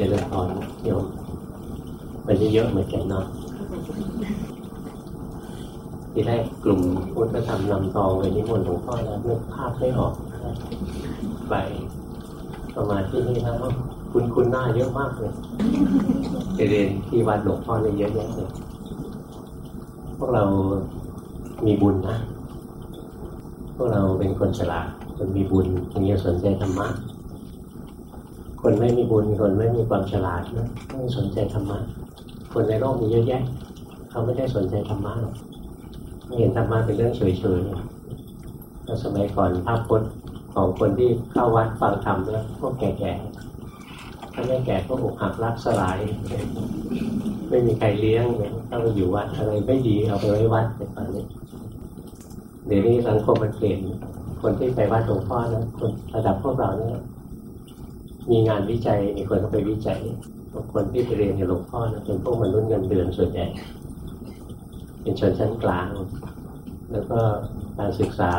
จริญพรโยมวันนี้เยอะเหมือนกันเนาะที่แรกกลุ่มพุทธธรรมนำตองเลยนิมนต์หลวงพ่อแล้วนึกภาพไม่ออกไปประมาณที่นี่แล้วคุณคุณหน้าเยอะมากเลยไปเรียนที่วัดหลวงพ่อเลยเยอะแยะเลยพวกเรามีบุญนะ พวกเราเป็นคนฉลาดคนมีบุญจึงจะสนใจธรรมะ คนไม่มีบุญคนไม่มีความฉลาดนะไม่สนใจธรรมะคนในโลกมีเยอะแยะ เขาไม่ได้สนใจธรรมะหรอกเห็นธรรมะเป็นเรื่องเฉยๆแล้วสมัยก่อนภาพพจน์ของคนที่เข้าวัดฟังธรรมแล้วพวกแก่ๆถ้าไม่แก่ก็อกหักรักสลาย ไม่มีใครเลี้ยงเลยเข้าไปอยู่วัดอะไรไม่ดีเอาไปไว้วัดในตอนนี้เดี๋ยวนี้สังคมมันเปลี่ยนคนที่ไปวัดหลวงพ่อนะคนระดับพวกเราเนี่ย มีงานวิจัยมีคนเข้าไปวิจัยคนที่ไปเรียนกับหลวงพ่อนะเป็นพวกมนุษย์เงินเดือนส่วนใหญ่ เป็นชนชั้นกลาง แล้วก็การศึกษา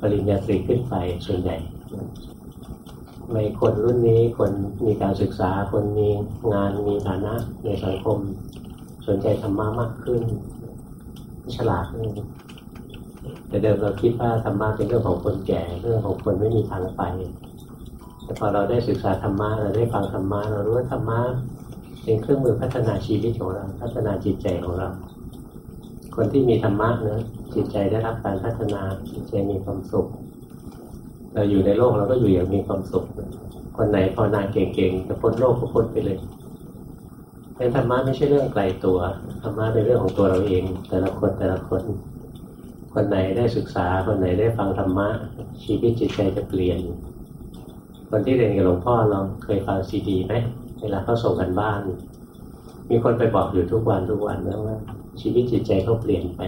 ปริญญาตรีขึ้นไปส่วนใหญ่ในคนรุ่นนี้คนมีการศึกษาคนมีงานมีฐานะในสังคม สนใจธรรมะมากขึ้น ฉลาดขึ้นแต่เดิมเราคิดว่าธรรมะเป็นเรื่องของคนแก่เรื่องของคนไม่มีทางไป แต่พอเราได้ศึกษาธรรมะเราได้ฟังธรรมะเรารู้ว่าธรรมะเป็นเครื่องมือพัฒนาชีวิตของเรา พัฒนาจิตใจของเรา คนที่มีธรรมะเนะจิตใจได้รับการพัฒนาจิตใจมีความสุขเราอยู่ในโลกเราก็อยู่อย่างมีความสุข คนไหนพอนาเก่งๆจะพ้นโลกก็พ้นไปเลยเป็นธรรมะไม่ใช่เรื่องไกลตัวธรรมะเป็นเรื่องของตัวเราเอง แต่ละคนแต่ละคน คนไหนได้ศึกษา คนไหนได้ฟังธรรมะชีวิตจิตใจจะเปลี่ยน คนที่เรียนกับหลวงพ่อเราเคยฟังซีดีไหมเวลาเขาส่งกันบ้าน มีคนไปบอกอยู่ทุกวันทุกวันนะว่า ชีวิตจิตใจเขาเปลี่ยนไป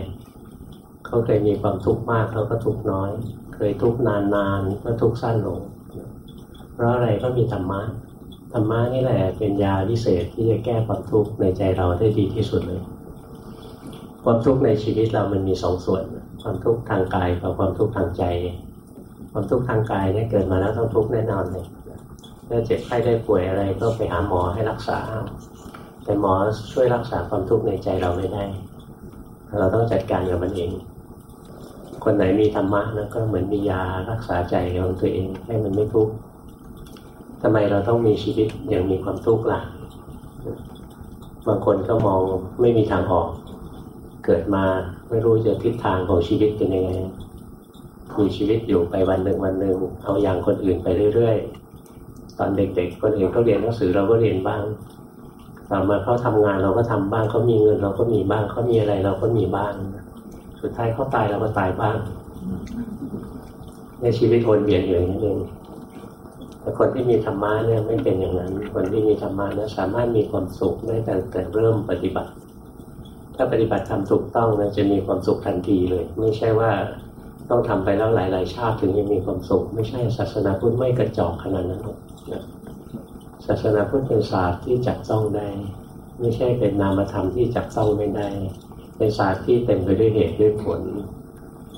เขาเคยมีความทุกข์มากเขาก็ทุกข์น้อย เคยทุกข์นานๆก็ทุกข์สั้นลง เพราะอะไรก็มีธรรมะธรรมะนี่แหละเป็นยาวิเศษที่จะแก้ความทุกข์ในใจเราได้ดีที่สุดเลย ความทุกข์ในชีวิตเรามันมีสองส่วน ความทุกข์ทางกายกับความทุกข์ทางใจ ความทุกข์ทางกายเนี่ยเกิดมาแล้วต้องทุกข์แน่นอนเลยถ้าเจ็บไข้ได้ป่วยอะไรก็ไปหาหมอให้รักษา แต่หมอช่วยรักษาความทุกข์ในใจเราไม่ได้ เราต้องจัดการกับมันเอง คนไหนมีธรรมะนะก็เหมือนมียารักษาใจของตัวเองให้มันไม่ทุกข์ทำไมเราต้องมีชีวิตอย่างมีความทุกข์ล่ะ บางคนก็มองไม่มีทางออก เกิดมาไม่รู้จะทิศทางของชีวิตเป็นยังไง มีชีวิตอยู่ไปวันหนึ่งวันหนึ่งเอาอย่างคนอื่นไปเรื่อยๆ ตอนเด็กๆ คนอื่นเขาเรียนหนังสือเราก็เรียนบ้างต่อมาเขาทำงานเราก็ทำบ้างเขามีเงิน เราก็มีบ้างเขามีอะไรเราก็มีบ้าง สุดท้ายเขาตายเราก็ตายบ้างในชีวิตวนเวียนอยู่อย่างนี้เองแต่คนที่มีธรรมะเนี่ยไม่เป็นอย่างนั้น คนที่มีธรรมะเนี่ยสามารถมีความสุขได้แต่แต่เริ่มปฏิบัติ ถ้าปฏิบัติทำถูกต้องนะจะมีความสุขทันทีเลย ไม่ใช่ว่า ต้องทำไปแล้วหลาย ๆ ชาติถึงจะมีความสุข ไม่ใช่ศาสนาพุทธไม่กระจอกขนาดนั้นนะศาสนาพุทธเป็นศาสตร์ที่จับต้องได้ ไม่ใช่เป็นนามธรรมที่จับต้องไม่ได้ เป็นศาสตร์ที่เต็มไปด้วยเหตุด้วยผล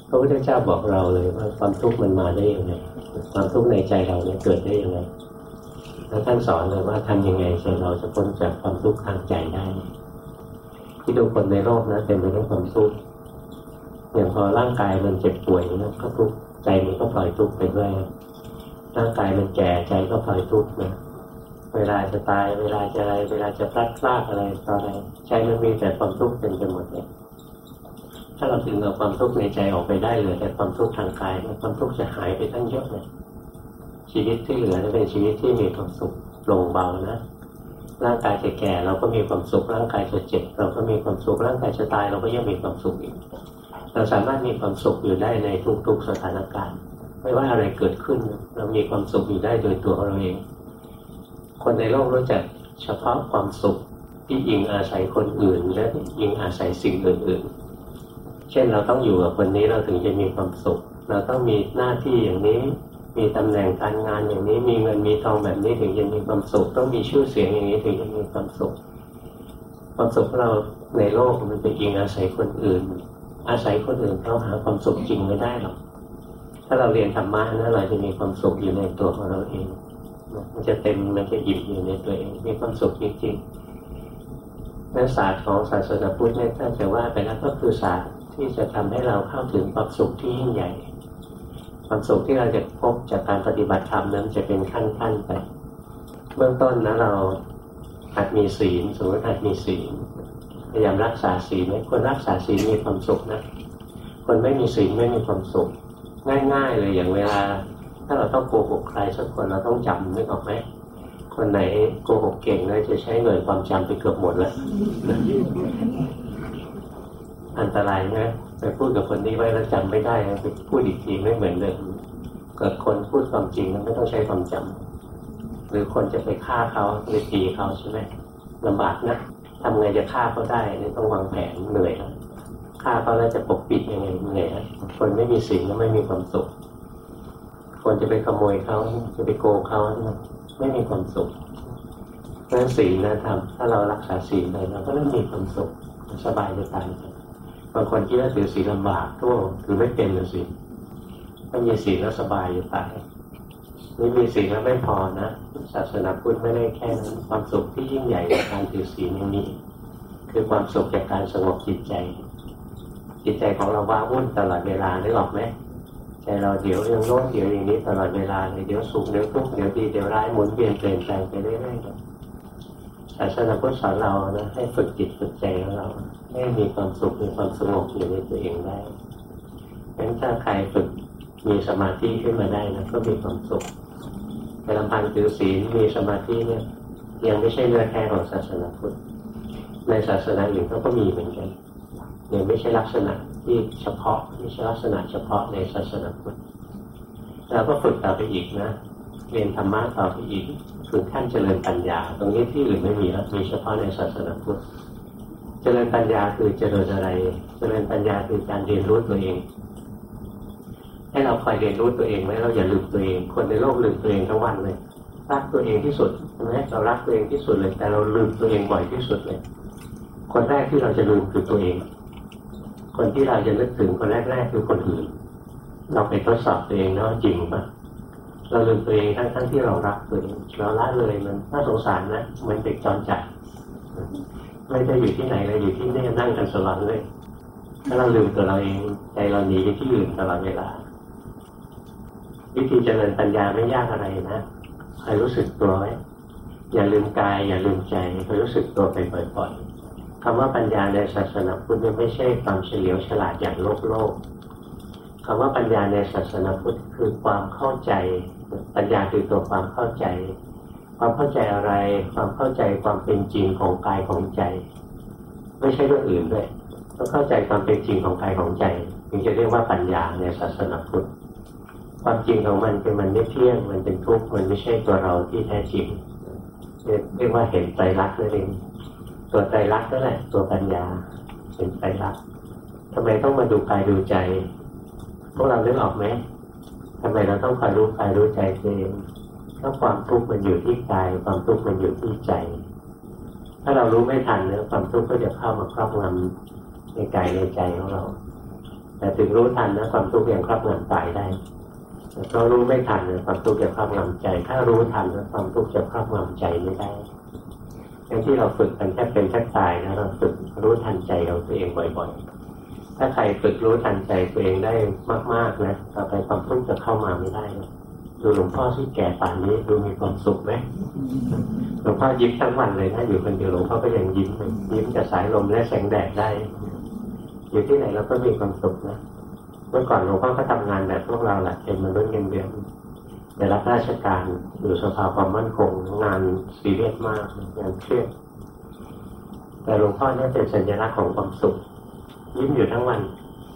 พระพุทธเจ้าบอกเราเลยว่าความทุกข์มันมาได้ยังไงความทุกข์ในใจเราเนี่ยเกิดได้ยังไงแล้วท่านสอนเลยว่าทำยังไงใจเราจะพ้นจากความทุกข์ทางใจได้ ที่ดูคนในโลกนะเต็มไปด้วยความทุกข์ อย่างพอร่างกายมันเจ็บป่วยนะก็ทุกข์ใจมันก็ปล่อยทุกข์ไปด้วยร่างกายมันแก่ใจก็ปล่อยทุกข์นะเวลาจะตาย เวลาจะอะไร เวลาจะพลัดพรากอะไรต่ออะไรใจมันมีแต่ความทุกข์เต็มไปหมดเลยถ้าเราถึงเอาความทุกข์ในใจออกไปได้เหลือแต่ความทุกข์ทางกายความทุกข์จะหายไปทั้งเยอะเลยชีวิตที่เหลือจะเป็นชีวิตที่มีความสุขโปร่งเบานะร่างกายจะแก่เราก็มีความสุขร่างกายจะเจ็บเราก็มีความสุขร่างกายจะตายเราก็ยังมีความสุขอีก เราสามารถมีความสุขอยู่ได้ในทุกๆสถานการณ์ ไม่ว่าอะไรเกิดขึ้น เรามีความสุขอยู่ได้โดยตัวเราเอง คนในโลกรู้จักเฉพาะความสุขที่ยิงอาศัยคนอื่น และยิงอาศัยสิ่งอื่นๆ เช่นเราต้องอยู่กับคนนี้เราถึงจะมีความสุข เราต้องมีหน้าที่อย่างนี้ มีตำแหน่งการงานอย่างนี้ มีเงินมีทองแบบนี้ถึงจะมีความสุข ต้องมีชื่อเสียงอย่างนี้ถึงจะมีความสุข ความสุขเราในโลกมันจะยิงอาศัยคนอื่น อาศัยคนอื่นเขาหาความสุขจริงไม่ได้หรอก ถ้าเราเรียนธรรมะนะเราจะมีความสุขอยู่ในตัวของเราเอง มันจะเต็มมันจะอิ่มอยู่ในตัวเอง มีความสุขจริงๆนักศาสตร์ของศาสนาพุทธเนี่ยถ้าจะว่าไปแล้วก็คือศาสตร์ที่จะทำให้เราเข้าถึงความสุขที่ยิ่งใหญ่ ความสุขที่เราจะพบจากการปฏิบัติธรรมนั้นจะเป็นขั้นๆไป เบื้องต้นนะเราหัดมีศีลสมมติหัดมีศีล พยายามรักษาศีลคนรักษาศีลมีความสุขนะ คนไม่มีศีลไม่มีความสุข ง่ายๆเลยอย่างเวลา ถ้าเราต้องโกหกใครสักคนเราต้องจำนึกออกไหมคนไหนโกหกเก่งเลยจะใช้หน่วยความจำไปเกือบหมดแล้วอันตรายนะไปพูดกับคนนี้ไว้แล้วจำไม่ได้ไปพูดอีกทีไม่เหมือนเดิมเกิดคนพูดความจริงแล้วไม่ต้องใช้ความจำหรือคนจะไปฆ่าเขาไปตีเขาใช่ไหมลำบากนะ ทำไงจะฆ่าเขาได้นี่ต้องวางแผนเหนื่อยแล้วฆ่าเขาแล้วจะปกปิดยังไงเหนื่อยคนไม่มีสิ่งแล้วไม่มีความสุข คนจะไปขโมยเขาจะไปโกงเขาไม่มีความสุขเพราะศีลนะทำถ้าเรารักษาศีลเลยเราก็ไม่มีความสุขสบายจะตายบางคนคิดว่าถือศีลลำบากก็ถือไม่เป็นเลยสิถ้ามีศีลแล้วสบายจะตาย นี่มีศีลแล้วไม่พอนะศาสนาพุทธไม่ได้แค่นั้นความสุขที่ยิ่งใหญ่ในการถือศีลอย่างนี้คือความสุขจากการสงบจิตใจ จิตใจของเราว้าวุ่นตลอดเวลาได้หรอกไหมใจเราเดี๋ยวเรื่องโน้นเดี๋ยวอย่างนี้ตลอดเวลาเลยเดี๋ยวสุขเดี๋ยวทุกข์เดี๋ยวดีเดี๋ยวร้ายหมุนเวียนเปลี่ยนแปลงไปเรื่อยๆศาสนาพุทธสอนเรานะให้ฝึกจิตฝึกใจของเราให้มีความสุขมีความสงบอยู่ในตัวเองได้งั้นถ้าใครฝึกมีสมาธิขึ้นมาได้นะก็มีความสุข แต่ลำพังถือศีลมีสมาธิเนี่ยยังไม่ใช่เนื้อแท้ของศาสนาพุทธในศาสนาอื่นเขาก็มีเหมือนกันยังไม่ใช่ลักษณะที่เฉพาะไม่ใช่ลักษณะเฉพาะในศาสนาพุทธเราก็ฝึกต่อไปอีกนะเรียนธรรมะต่อไปอีกถึงขั้นเจริญปัญญา ตรงนี้ที่อื่นไม่มีแล้วมีเฉพาะในศาสนาพุทธเจริญปัญญาคือเจริญอะไร เจริญปัญญาคือการเรียนรู้ตัวเอง ให้เราคอยเรียนรู้ตัวเองไว้เราอย่าลืมตัวเอง คนในโลกลืมตัวเองทั้งวันเลยรักตัวเองที่สุดใช่ไหมเรารักตัวเองที่สุดเลย แต่เราลืมตัวเองบ่อยที่สุดเลย คนแรกที่เราจะลืมคือตัวเอง คนที่เราจะนึกถึงคนแรกๆคือคนอื่น เราไปทดสอบตัวเองนะจริงปะเราลืมตัวเองทั้งทั้งที่เรารักตัวเองเราละเลยมันน่าสงสารนะมันเด็กจอนจัดไม่ได้อยู่ที่ไหนเลยอยู่ที่นี่นั่งกันสลับเลย ถ้าเราลืมตัวเราเองใจเราหนีไปที่อื่นตลอดเวลา วิธีเจริญปัญญาไม่ยากอะไรนะคอยรู้สึกตัวไว้อย่าลืมกาย อย่าลืมใจคอยรู้สึกตัวไปบ่อยๆคำว่าปัญญาในศาสนาพุทธไม่ใช่ความเฉลียวฉลาดอย่างโลกโลกคำว่าปัญญาในศาสนาพุทธคือความเข้าใจ ปัญญาคือตัวความเข้าใจ ความเข้าใจอะไร ความเข้าใจความเป็นจริงของกายของใจ ไม่ใช่เรื่องอื่นด้วยต้องเข้าใจความเป็นจริงของกายของใจ ถึงจะเรียกว่าปัญญาในศาสนาพุทธ ความจริงของมันเป็นมันไม่เที่ยง มันเป็นทุกข์ มันไม่ใช่ตัวเราที่แท้จริงเรียกว่าเห็นใจรักนั่นเองตัวใจรักนั่นแหละ ตัวปัญญาเห็นใจรักทำไมต้องมาดูกายดูใจ พวกเราเลือกออกไหมทำไมเราต้องคอยรู้กายรู้ใจเองเพราะความทุกข์มันอยู่ที่กาย ความทุกข์มันอยู่ที่ใจ ถ้าเรารู้ไม่ทันเนี่ยความทุกข์ก็จะเข้ามาครอบงำในกายในใจของเรา แต่ถึงรู้ทันนะความทุกข์ยังครอบงำกายได้ เพราะรู้ไม่ทันความทุกข์จะครอบงำใจ ถ้ารู้ทันความทุกข์จะครอบงำใจไม่ได้อย่างที่เราฝึกกันแค่เป็นแค่ตายนะเราฝึกรู้ทันใจเราตัวเองบ่อยๆ ถ้าใครฝึกรู้ทันใจตัวเองได้มากๆนะต่อไปความทุกข์จะเข้ามาไม่ได้ดูหลวงพ่อที่แก่ป่านนี้ดูมีความสุขไหมหลวงพ่อยิ้มทั้งวันเลยนะอยู่คนเดียวหลวงพ่อก็ยังยิ้มยิ้มกับสายลมและแสงแดดได้ อยู่ที่ไหนเราก็มีความสุขนะ เมื่อก่อนหลวงพ่อก็ทำงานแบบพวกเราแหละเป็นมนุษย์เงินเดือนในรับราชการอยู่สภาความมั่นคงงานซีเรียสมากงานเครียดแต่หลวงพ่อเนี่ยเป็นสัญลักษณ์ของความสุข ยิ้มอยู่ทั้งวัน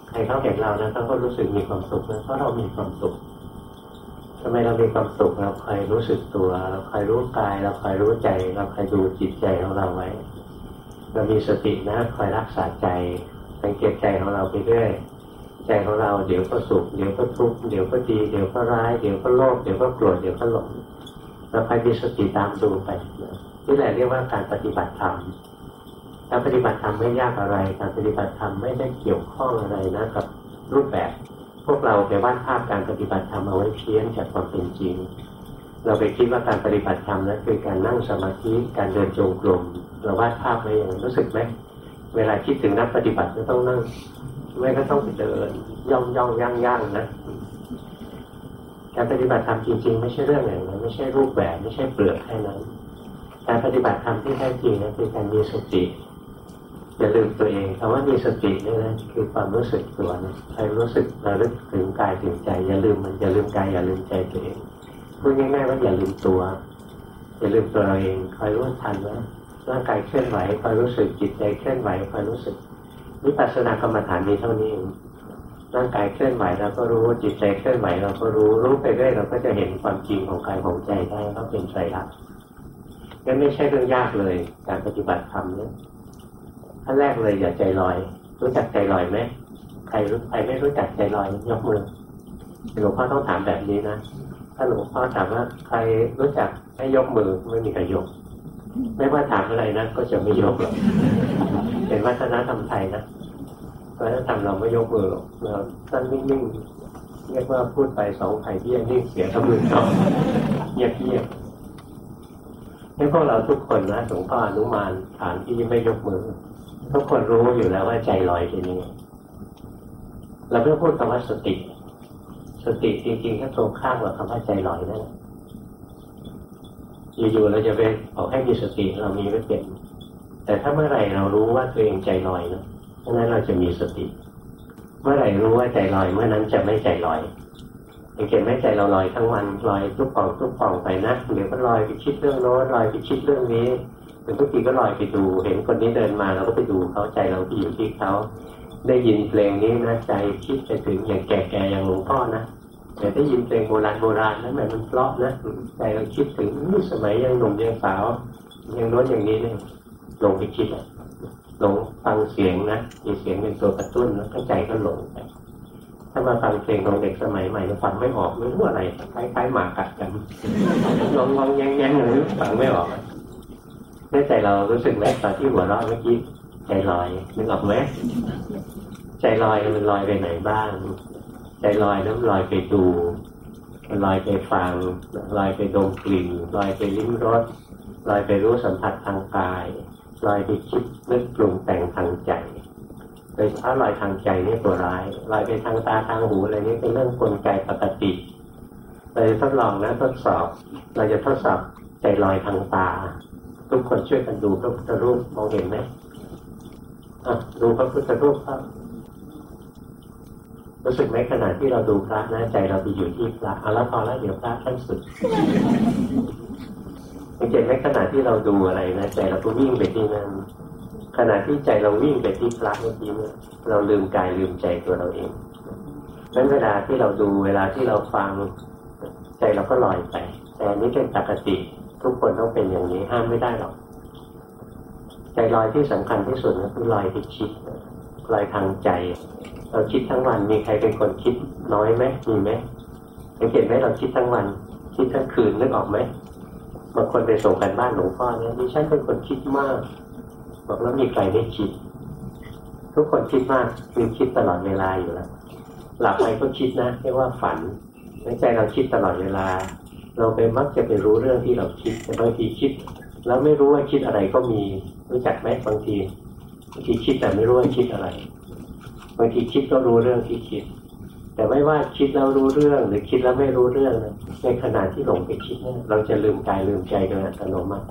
ใครเขาเห็นเรานะเขาก็รู้สึกมีความสุขนะเพราะเรามีความสุขทำไมเรามีความสุขเราคอยรู้สึกตัว เราคอยรู้กาย เราคอยรู้ใจ เราคอยดูจิตใจของเราไว้ เรามีสตินะคอยรักษาใจสังเกตใจของเราไปเรื่อย ใจของเราเดี๋ยวก็สุขเดี๋ยวก็ทุกข์เดี๋ยวก็ดีเดี๋ยวก็ร้ายเดี๋ยวก็โลภเดี๋ยวก็โกรธเดี๋ยวก็หลงเราไปมีสติตามดูไปนี่แหละเรียกว่าการปฏิบัติธรรมการปฏิบัติธรรมไม่ยากอะไร การปฏิบัติธรรมไม่ได้เกี่ยวข้องอะไรนะกับรูปแบบ พวกเราไปวาดภาพการปฏิบัติธรรมเอาไว้เพี้ยนจากความเป็นจริง เราไปคิดว่าการปฏิบัติธรรมนั้นคือการนั่งสมาธิการเดินจงกรมเราวาดภาพไว้อย่างรู้สึกไหมเวลาคิดถึงนักปฏิบัติก็ต้องนั่ง ไม่ก็ต้องไปเดินย่องย่องย่างย่างนะการปฏิบัติธรรมจริงๆ ไม่ใช่เรื่องอย่างนั้นไม่ใช่รูปแบบไม่ใช่เปลือกแค่นั้นการปฏิบัติธรรมที่แท้จริงนะคือการมีสติอย่าลืมตัวเองคำว่ามีสตินี่นะคือความรู้สึกตัวนะใครรู้สึกระลึกถึงกายถึงใจ อย่าลืมมันอย่าลืมกายอย่าลืมใจตัวเองพูดง่ายๆว่าอย่าลืมตัว อย่าลืมตัวเราเองคอยรู้ทันนะร่างกายเคลื่อนไหวคอยรู้สึกจิตใจเคลื่อนไหวคอยรู้สึก วิปัสสนากรรมฐานมีเท่านี้เองร่างกายเคลื่อนไหวเราก็รู้จิตใจเคลื่อนไหวเราก็รู้รู้ไปเรื่อยเราก็จะเห็นความจริงของกายของใจได้ว่าเป็นไตรลักษณ์นั่นไม่ใช่เรื่องยากเลย การปฏิบัติธรรมเนี่ยขั้นแรกเลยอย่าใจลอย รู้จักใจลอยไหมใครรู้ใครไม่รู้จักใจลอยยกมือหลวงพ่อต้องถามแบบนี้นะถ้าหลวงพ่อถามว่าใครรู้จักให้ยกมือไม่มีใครยก ไม่ว่าถามอะไรนะก็จะไม่ยกหรอกเป็นวัฒนธรรมไทยนะวัฒนธรรมเราไม่ยกมือหรอกเราตั้งนิ่งๆเรียกว่าพูดไปสองไผ่เบี้ยนิ่งเสียทั้งมือสองเงียบเงียบให้พวกเราทุกคนนะหลวงพ่ออนุมานฐานที่ไม่ยกมือ ทุกคนรู้อยู่แล้วว่าใจลอยเป็นยังไงเราไม่พูดคำว่าสติ สติจริงๆถ้าตรงข้ามกับคำว่าใจลอยนั่น อยู่ๆเราจะไปบอกให้มีสติเรามีไม่เป็น แต่ถ้าเมื่อไหร่เรารู้ว่าตัวเองใจลอยนะเพราะนั้นเราจะมีสติ เมื่อไหร่รู้ว่าใจลอยเมื่อนั้นจะไม่ใจลอยสังเกตไหมใจเราลอยทั้งวันลอยทุกปองทุกปองไปนะเดี๋ยวก็ลอยไปคิดเรื่องโน้นลอยไปคิดเรื่องนี้เป็นทุกทีก็ลอยไปดู เห็นคนนี้เดินมาเราก็ไปดูเขาใจเราที่อยู่ที่เขาได้ยินเพลงนี้นะใจคิดไปถึงอย่างแก่ๆอย่างหลวงพ่อนะ แต่ได้ยินเพลงโบราณโบราณนั้นหมันเพราะนะใจเราคิดถึงสมัยยังหนุ่มยังสาวยังโน้นอย่างนี้เนี่ยหลงไปคิดอะหลงฟังเสียงนะมีเสียงเป็นตัวกระตุ้นแล้วก็ใจก็หลงไปถ้ามาฟังเพลงของเด็กสมัยใหม่จะฟังไม่ออกไม่รู้อะไรคล้ายๆหมากัดกันงงงแงงๆหรือฟังไม่ออกในใจเรารู้สึกไหมตอนที่หัวเราะเมื่อกี้ใจลอยนึกออกไหมใจลอยมันลอยไปไหนบ้าง ใจลอยน้ำลอยไปดูลอยไปฟังลอยไปดมกลิ่นลอยไปลิ้มรสลอยไปรู้สัมผัสทางกายลอยไปคิดนึกปรุงแต่งทางใจโดยเฉพาะลอยทางใจนี่ตัวร้ายลอยไปทางตาทางหูอะไรนี่เป็นเรื่องกลไกปกติเราจะทดลองนะทดสอบ เราจะทดสอบใจลอยทางตา ทุกคนช่วยกันดูพระพุทธรูปมองเห็นไหมดูพระพุทธรูปครับ รู้สึกไหมขณะที่เราดูพระนะใจเราไปอยู่ที่พระเอาละพอแล้วเดี๋ยวพระท่านสุดสังเกตไหมขณะที่เราดูอะไรนะใจเราก็วิ่งไปที่นั่นขณะที่ใจเราวิ่งไปที่พระเมื่อกี้เนี่ยเราลืมกายลืมใจตัวเราเองนั้นเวลาที่เราดูเวลาที่เราฟังใจเราก็ลอยไป แต่นี้เป็นปกติทุกคนต้องเป็นอย่างนี้ห้ามไม่ได้หรอกใจลอยที่สำคัญที่สุดก็คือลอยที่คิดลอยทางใจ เราคิดทั้งวัน มีใครเป็นคนคิดน้อยไหมมีไหมสังเกตไหมเราคิดทั้งวัน คิดทั้งคืนนึกออกไหมบางคนไปส่งกันบ้านหลวงพ่อเนี่ยดิฉันเป็นคนคิดมาก บอกแล้วมีใครไม่คิด ทุกคนคิดมากคือคิดตลอดเวลาอยู่แล้วหลับไปก็คิดนะเรียกว่าฝันในใจเราคิดตลอดเวลา เราไปมักจะไปรู้เรื่องที่เราคิดแต่บางทีคิด แล้วไม่รู้ว่าคิดอะไรก็มีรู้จักไหมบางทีบางทีคิดแต่ไม่รู้ว่าคิดอะไร บางทีคิดก็รู้เรื่องที่คิด แต่ไม่ว่าคิดแล้วรู้เรื่อง หรือคิดแล้วไม่รู้เรื่องนะในขณะที่หลงไปคิดเนี่ยเราจะลืมกายลืมใจโดยอัตโนมัติ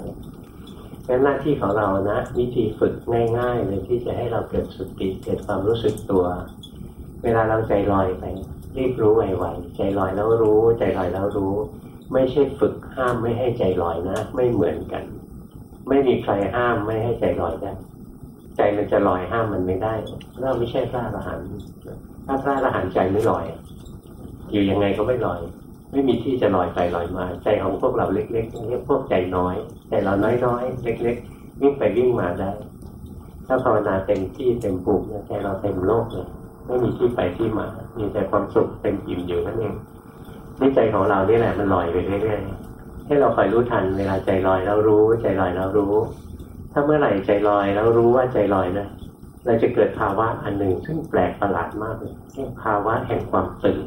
เป็นหน้าที่ของเรานะ วิธีฝึกง่ายๆเลยที่จะให้เราเกิดสติเกิดความรู้สึกตัว เวลาเราใจลอยไป รีบรู้ไวๆใจลอยแล้วรู้ ใจลอยแล้วรู้ ไม่ใช่ฝึกห้ามไม่ให้ใจลอยนะ ไม่เหมือนกัน ไม่มีใครห้ามไม่ให้ใจลอยได้ ใจมันจะลอยห้ามมันไม่ได้เราไม่ใช่พระอรหันต์ถ้าพระอรหันต์ใจไม่ลอย อยู่ยังไงก็ไม่ลอย ไม่มีที่จะลอยไปลอยมา ใจของพวกเราเล็กๆเรียกพวกใจน้อยใจเราน้อยๆเล็กๆวิ่งไปวิ่งมาได้ ถ้าภาวนาเต็มที่เต็มปุ่มใจเราเต็มโลกเลยไม่มีที่ไปที่มา มีแต่ความสุขเต็มอิ่มอยู่นั่นเองนี่ใจของเรานี่แหละมันลอยไปเรื่อยๆให้เราคอยรู้ทันเวลาใจลอยแล้วรู้ ใจลอยแล้วรู้ ถ้าเมื่อไหร่ใจลอยแล้วรู้ว่าใจลอยนะเราจะเกิดภาวะอันหนึ่งซึ่งแปลกประหลาดมากเลยเรียกภาวะแห่งความตื่น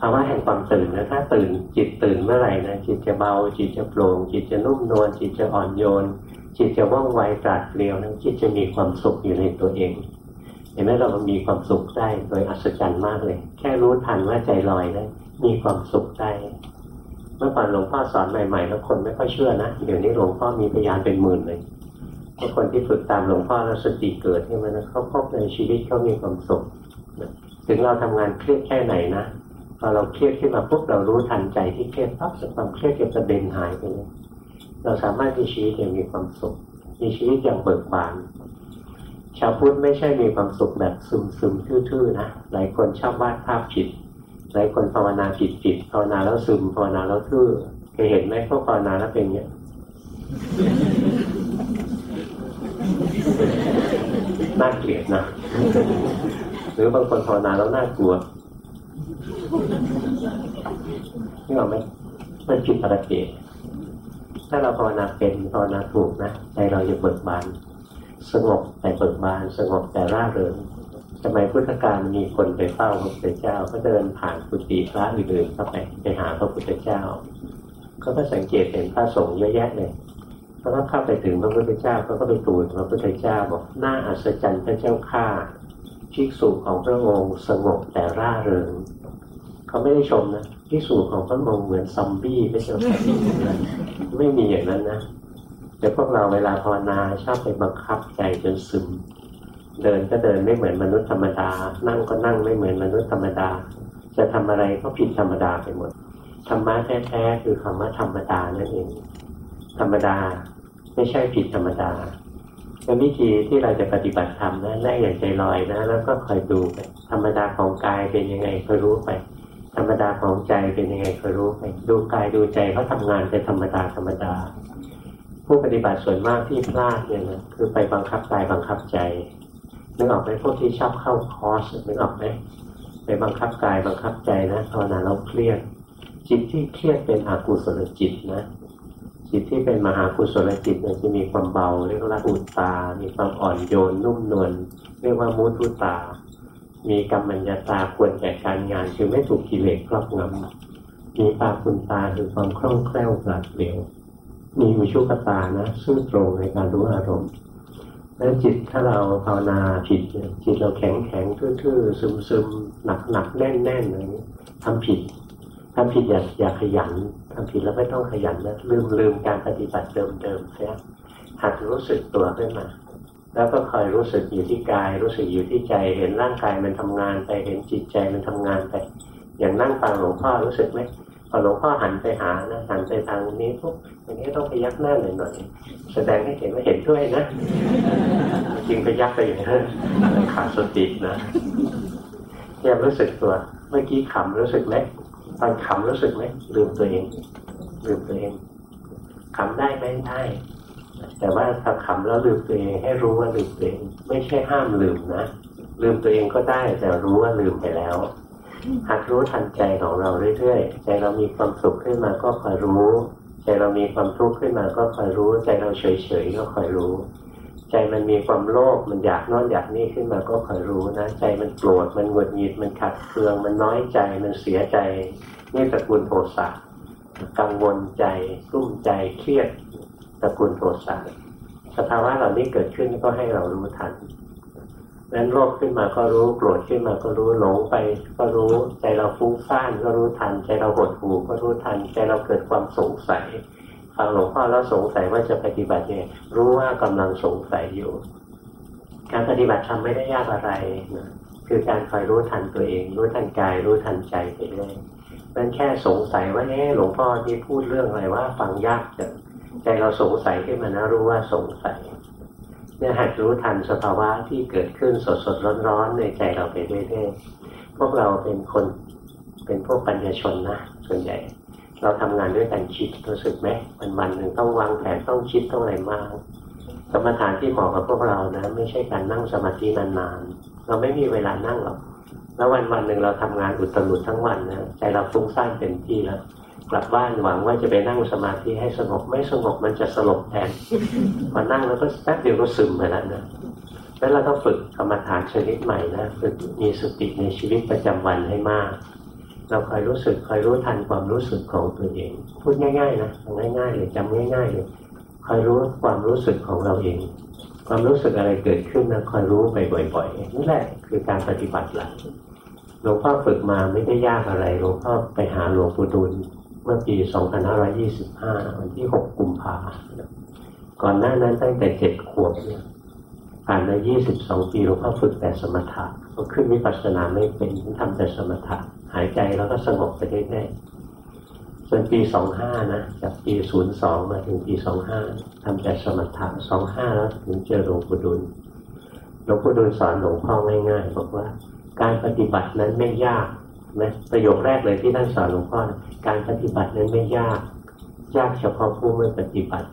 ภาวะแห่งความตื่นนะถ้าตื่นจิตตื่นเมื่อไหร่นะจิตจะเบา จิตจะโปร่งจิตจะนุ่มนวลจิตจะอ่อนโยน จิตจะว่องไวตราดเปรียวนะจิตจะมีความสุขอยู่ในตัวเอง เห็นไหมเรามีความสุขได้โดยอัศจรรย์มากเลย แค่รู้ทันว่าใจลอยนะมีความสุขได้ เมื่อก่อนหลวงพ่อสอนใหม่ๆแล้วคนไม่ค่อยเชื่อนะเดี๋ยวนี้หลวงพ่อมีพยานเป็นหมื่นเลยทุกคนที่ฝึกตามหลวงพ่อแล้วสติเกิดขึ้นมานะเขาพบในชีวิตเขามีความสุขถึงเราทำงานเครียดแค่ไหนนะพอเราเครียดขึ้นมาปุ๊บเรารู้ทันใจที่เครียดปั๊บความเครียดจะกระเด็นหายไปเลยเราสามารถมีชีวิตอย่างมีความสุข มีชีวิตอย่างเบิกบาน ชาวพุทธไม่ใช่มีความสุขแบบซึมซึมทื่อๆนะหลายคนชอบวาดภาพผิด หลายคนภาวนาผิดผิดภาวนาแล้วซึมภาวนาแล้วทื่อเคยเห็นไหมพวกภาวนาแล้วเป็นเงี้ยน่าเกลียดนะหรือบางคนภาวนาแล้วน่ากลัวนี่เราไม่ไม่ผิดปกติถ้าเราภาวนาเป็นภาวนาถูกนะใจเราจะเบิกบาน สงบแต่เบิกบาน สงบแต่ร่าเริง สมัยพุทธกาลมีคนไปเฝ้าพระพุทธเจ้า ก็เดินผ่านกุฏิพระอื่นๆเข้าไปไปหาพระพุทธเจ้าเขาก็สังเกตเห็นพระสงฆ์เยอะแยะเลยเขาก็เข้าไปถึงพระพุทธเจ้าเขาก็ไปตูนพระพุทธเจ้าบอกน่าอัศจรรย์พระเจ้าข้าภิกษุของพระองค์สงบแต่ร่าเริงเขาไม่ได้ชมนะภิกษุของพระองค์เหมือนซอมบี้ไม่ใช่ไม่มีอย่างนั้นนะแต่พวกเราเวลาภาวนาชอบไปบังคับใจจนซึม เดินก็เดินไม่เหมือนมนุษย์ธรรมดา นั่งก็นั่งไม่เหมือนมนุษย์ธรรมดา จะทำอะไรก็ผิดธรรมดาไปหมด ธรรมะแท้ๆคือคำว่าธรรมดานั่นเอง ธรรมดาไม่ใช่ผิดธรรมดาเป็นวิธีที่เราจะปฏิบัติธรรมนะแรกอย่างใจลอยนะ แล้วก็คอยดูไป ธรรมดาของกายเป็นยังไงก็รู้ไป ธรรมดาของใจเป็นยังไงก็รู้ไป ดูกายดูใจเขาทางานเป็นธรรมดาธรรมดา ผู้ปฏิบัติส่วนมากที่พลาดเนี่ยนะคือไปบังคับกายบังคับใจ นึกออกไหมพวกที่ชอบเข้าคอร์สนึกออกไหมไปบังคับกายบังคับใจนะภาวนาเราเครียด จิตที่เครียดเป็นอกุศลจิตนะ จิตที่เป็นมหากุศลจิตเนี่ยจะมีความเบา เรียกว่าอุตตา มีความอ่อนโยนนุ่มนวลเรียกว่ามุทุตา มีกรรมัญญาตาควรแก่การงานคือไม่ถูกกิเลสครอบงำมีปาคุณตาคือความคล่องแคล่วปราดเปรียวมีวิชุกตานะซื่อตรงในการรู้อารมณ์ แล้วจิตถ้าเราภาวนาผิดจิตเราแข็งแข็งทื่อๆซึมๆหนักหนักแน่นแน่นอะไรนี้ทำผิดทำผิดอย่าอย่าขยันทำผิดแล้วไม่ต้องขยันนะลืมลืมการปฏิบัติเดิมๆเสียหัดรู้สึกตัวขึ้นมาแล้วก็คอยรู้สึกอยู่ที่กาย รู้สึกอยู่ที่ใจเห็นร่างกายมันทำงานไปเห็นจิตใจมันทำงานไป อย่างนั่งฟังหลวงพ่อรู้สึกไหม อหลวงพ่อหันไปหานะหันไปทางนี้ปุ๊บอย่างนี้ต้องไปยักหน้าหน่อยหน่อยแสดงให้เห็นว่าเห็นด้วยนะ จริงไปยักไปอย่างนั้นขาดสตินะยังรู้สึกตัว เมื่อกี้ขำรู้สึกไหมตอนขำรู้สึกไหมลืมตัวเองลืมตัวเองขำได้ไหมได้แต่ว่าถ้าขำแล้วลืมตัวเองให้รู้ว่าลืมตัวเอง ไม่ใช่ห้ามลืมนะลืมตัวเองก็ได้ แต่รู้ว่าลืมไปแล้ว หัดรู้ทันใจของเราเรื่อยๆ ใจเรามีความสุขขึ้นมาก็คอยรู้ ใจเรามีความทุกข์ขึ้นมาก็คอยรู้ ใจเราเฉยๆก็คอยรู้ ใจมันมีความโลภมันอยากนอนอยากนี่ขึ้นมาก็คอยรู้นะใจมันโกรธมันหงุดหงิดมันขัดเคือง มันน้อยใจมันเสียใจนี่ตระกูลโทสะกังวลใจรุ่มใจเครียดตระกูลโทสะสภาวะเหล่านี้เกิดขึ้นก็ให้เรารู้ทัน นั้นโลภขึ้นมาก็รู้โกรธขึ้นมาก็รู้หลงไปก็รู้ใจเราฟุ้งซ่านก็รู้ทันใจเราหดหู่ก็รู้ทันใจเราเกิดความสงสัยฟังหลวงพ่อแล้วสงสัยว่าจะปฏิบัติเนี่ยรู้ว่ากำลังสงสัยอยู่ การปฏิบัติทำไม่ได้ยากอะไรนะคือการคอยรู้ทันตัวเอง รู้ทันกายรู้ทันใจไปเรื่อยนั่นแค่สงสัยว่าเอ๊หลวงพ่อที่พูดเรื่องอะไรว่าฟังยากจังใจเราสงสัยขึ้นมานะรู้ว่าสงสัย เนี่ยหัดรู้ทันสภาวะที่เกิดขึ้นสดสดร้อนๆในใจเราไปเรื่อยๆพวกเราเป็นคนเป็นพวกปัญญาชนนะส่วนใหญ่ เราทำงานด้วยการคิดรู้สึกไหมวันวันหนึ่งต้องวางแผนต้องคิดต้องอะไรมากกรรมฐานที่เหมาะกับพวกเรานะ ไม่ใช่การนั่งสมาธินานๆ เราไม่มีเวลานั่งหรอกแล้ววันวันหนึ่งเราทำงานอุตรุดทั้งวันนะใจเราฟุ้งซ่านเต็มที่แล้ว กลับบ้านหวังว่าจะไปนั่งสมาธิให้สงบไม่สงบมันจะสลบแทนมานั่งแล้วก็แป๊บเดียวก็ซึมไปแล้วนะแล้วเราต้องฝึกกรรมฐานชนิดใหม่นะฝึกมีสติในชีวิตประจำวันให้มาก เราคอยรู้สึกคอยรู้ทันความรู้สึกของตัวเอง พูดง่าย ๆ นะง่ายๆเลยจำง่ายๆเลยคอยรู้ความรู้สึกของเราเอง ความรู้สึกอะไรเกิดขึ้นนะคอยรู้ไปบ่อยๆนี่แหละคือการปฏิบัติหลักหลวงพ่อฝึกมาไม่ได้ยากอะไรหลวงพ่อไปหาหลวงปู่ดูล เมื่อปี 2525 วันที่ 6 กุมภาก่อนหน้านั้นตั้งแต่เจ็ดขวบเนี่ยผ่านมา 22 ปีหลวงพ่อฝึกแต่สมถะพอขึ้นวิปัสสนาไม่เป็นทำแต่สมถะ หายใจแล้วก็สงบไปเรื่อยๆจนปี 25 นะ จากปี 02 มาถึงปี 25 ทำแต่สมถะ 25 แล้วถึงเจอหลวงปู่ดูลหลวงปู่ดูลสอนหลวงพ่อง่ายๆ บอกว่า การปฏิบัตินั้นไม่ยาก นะประโยคแรกเลยที่ท่านสอนหลวงพ่อนะการปฏิบัตินั้นไม่ยาก ยากเฉพาะผู้ไม่ปฏิบัติ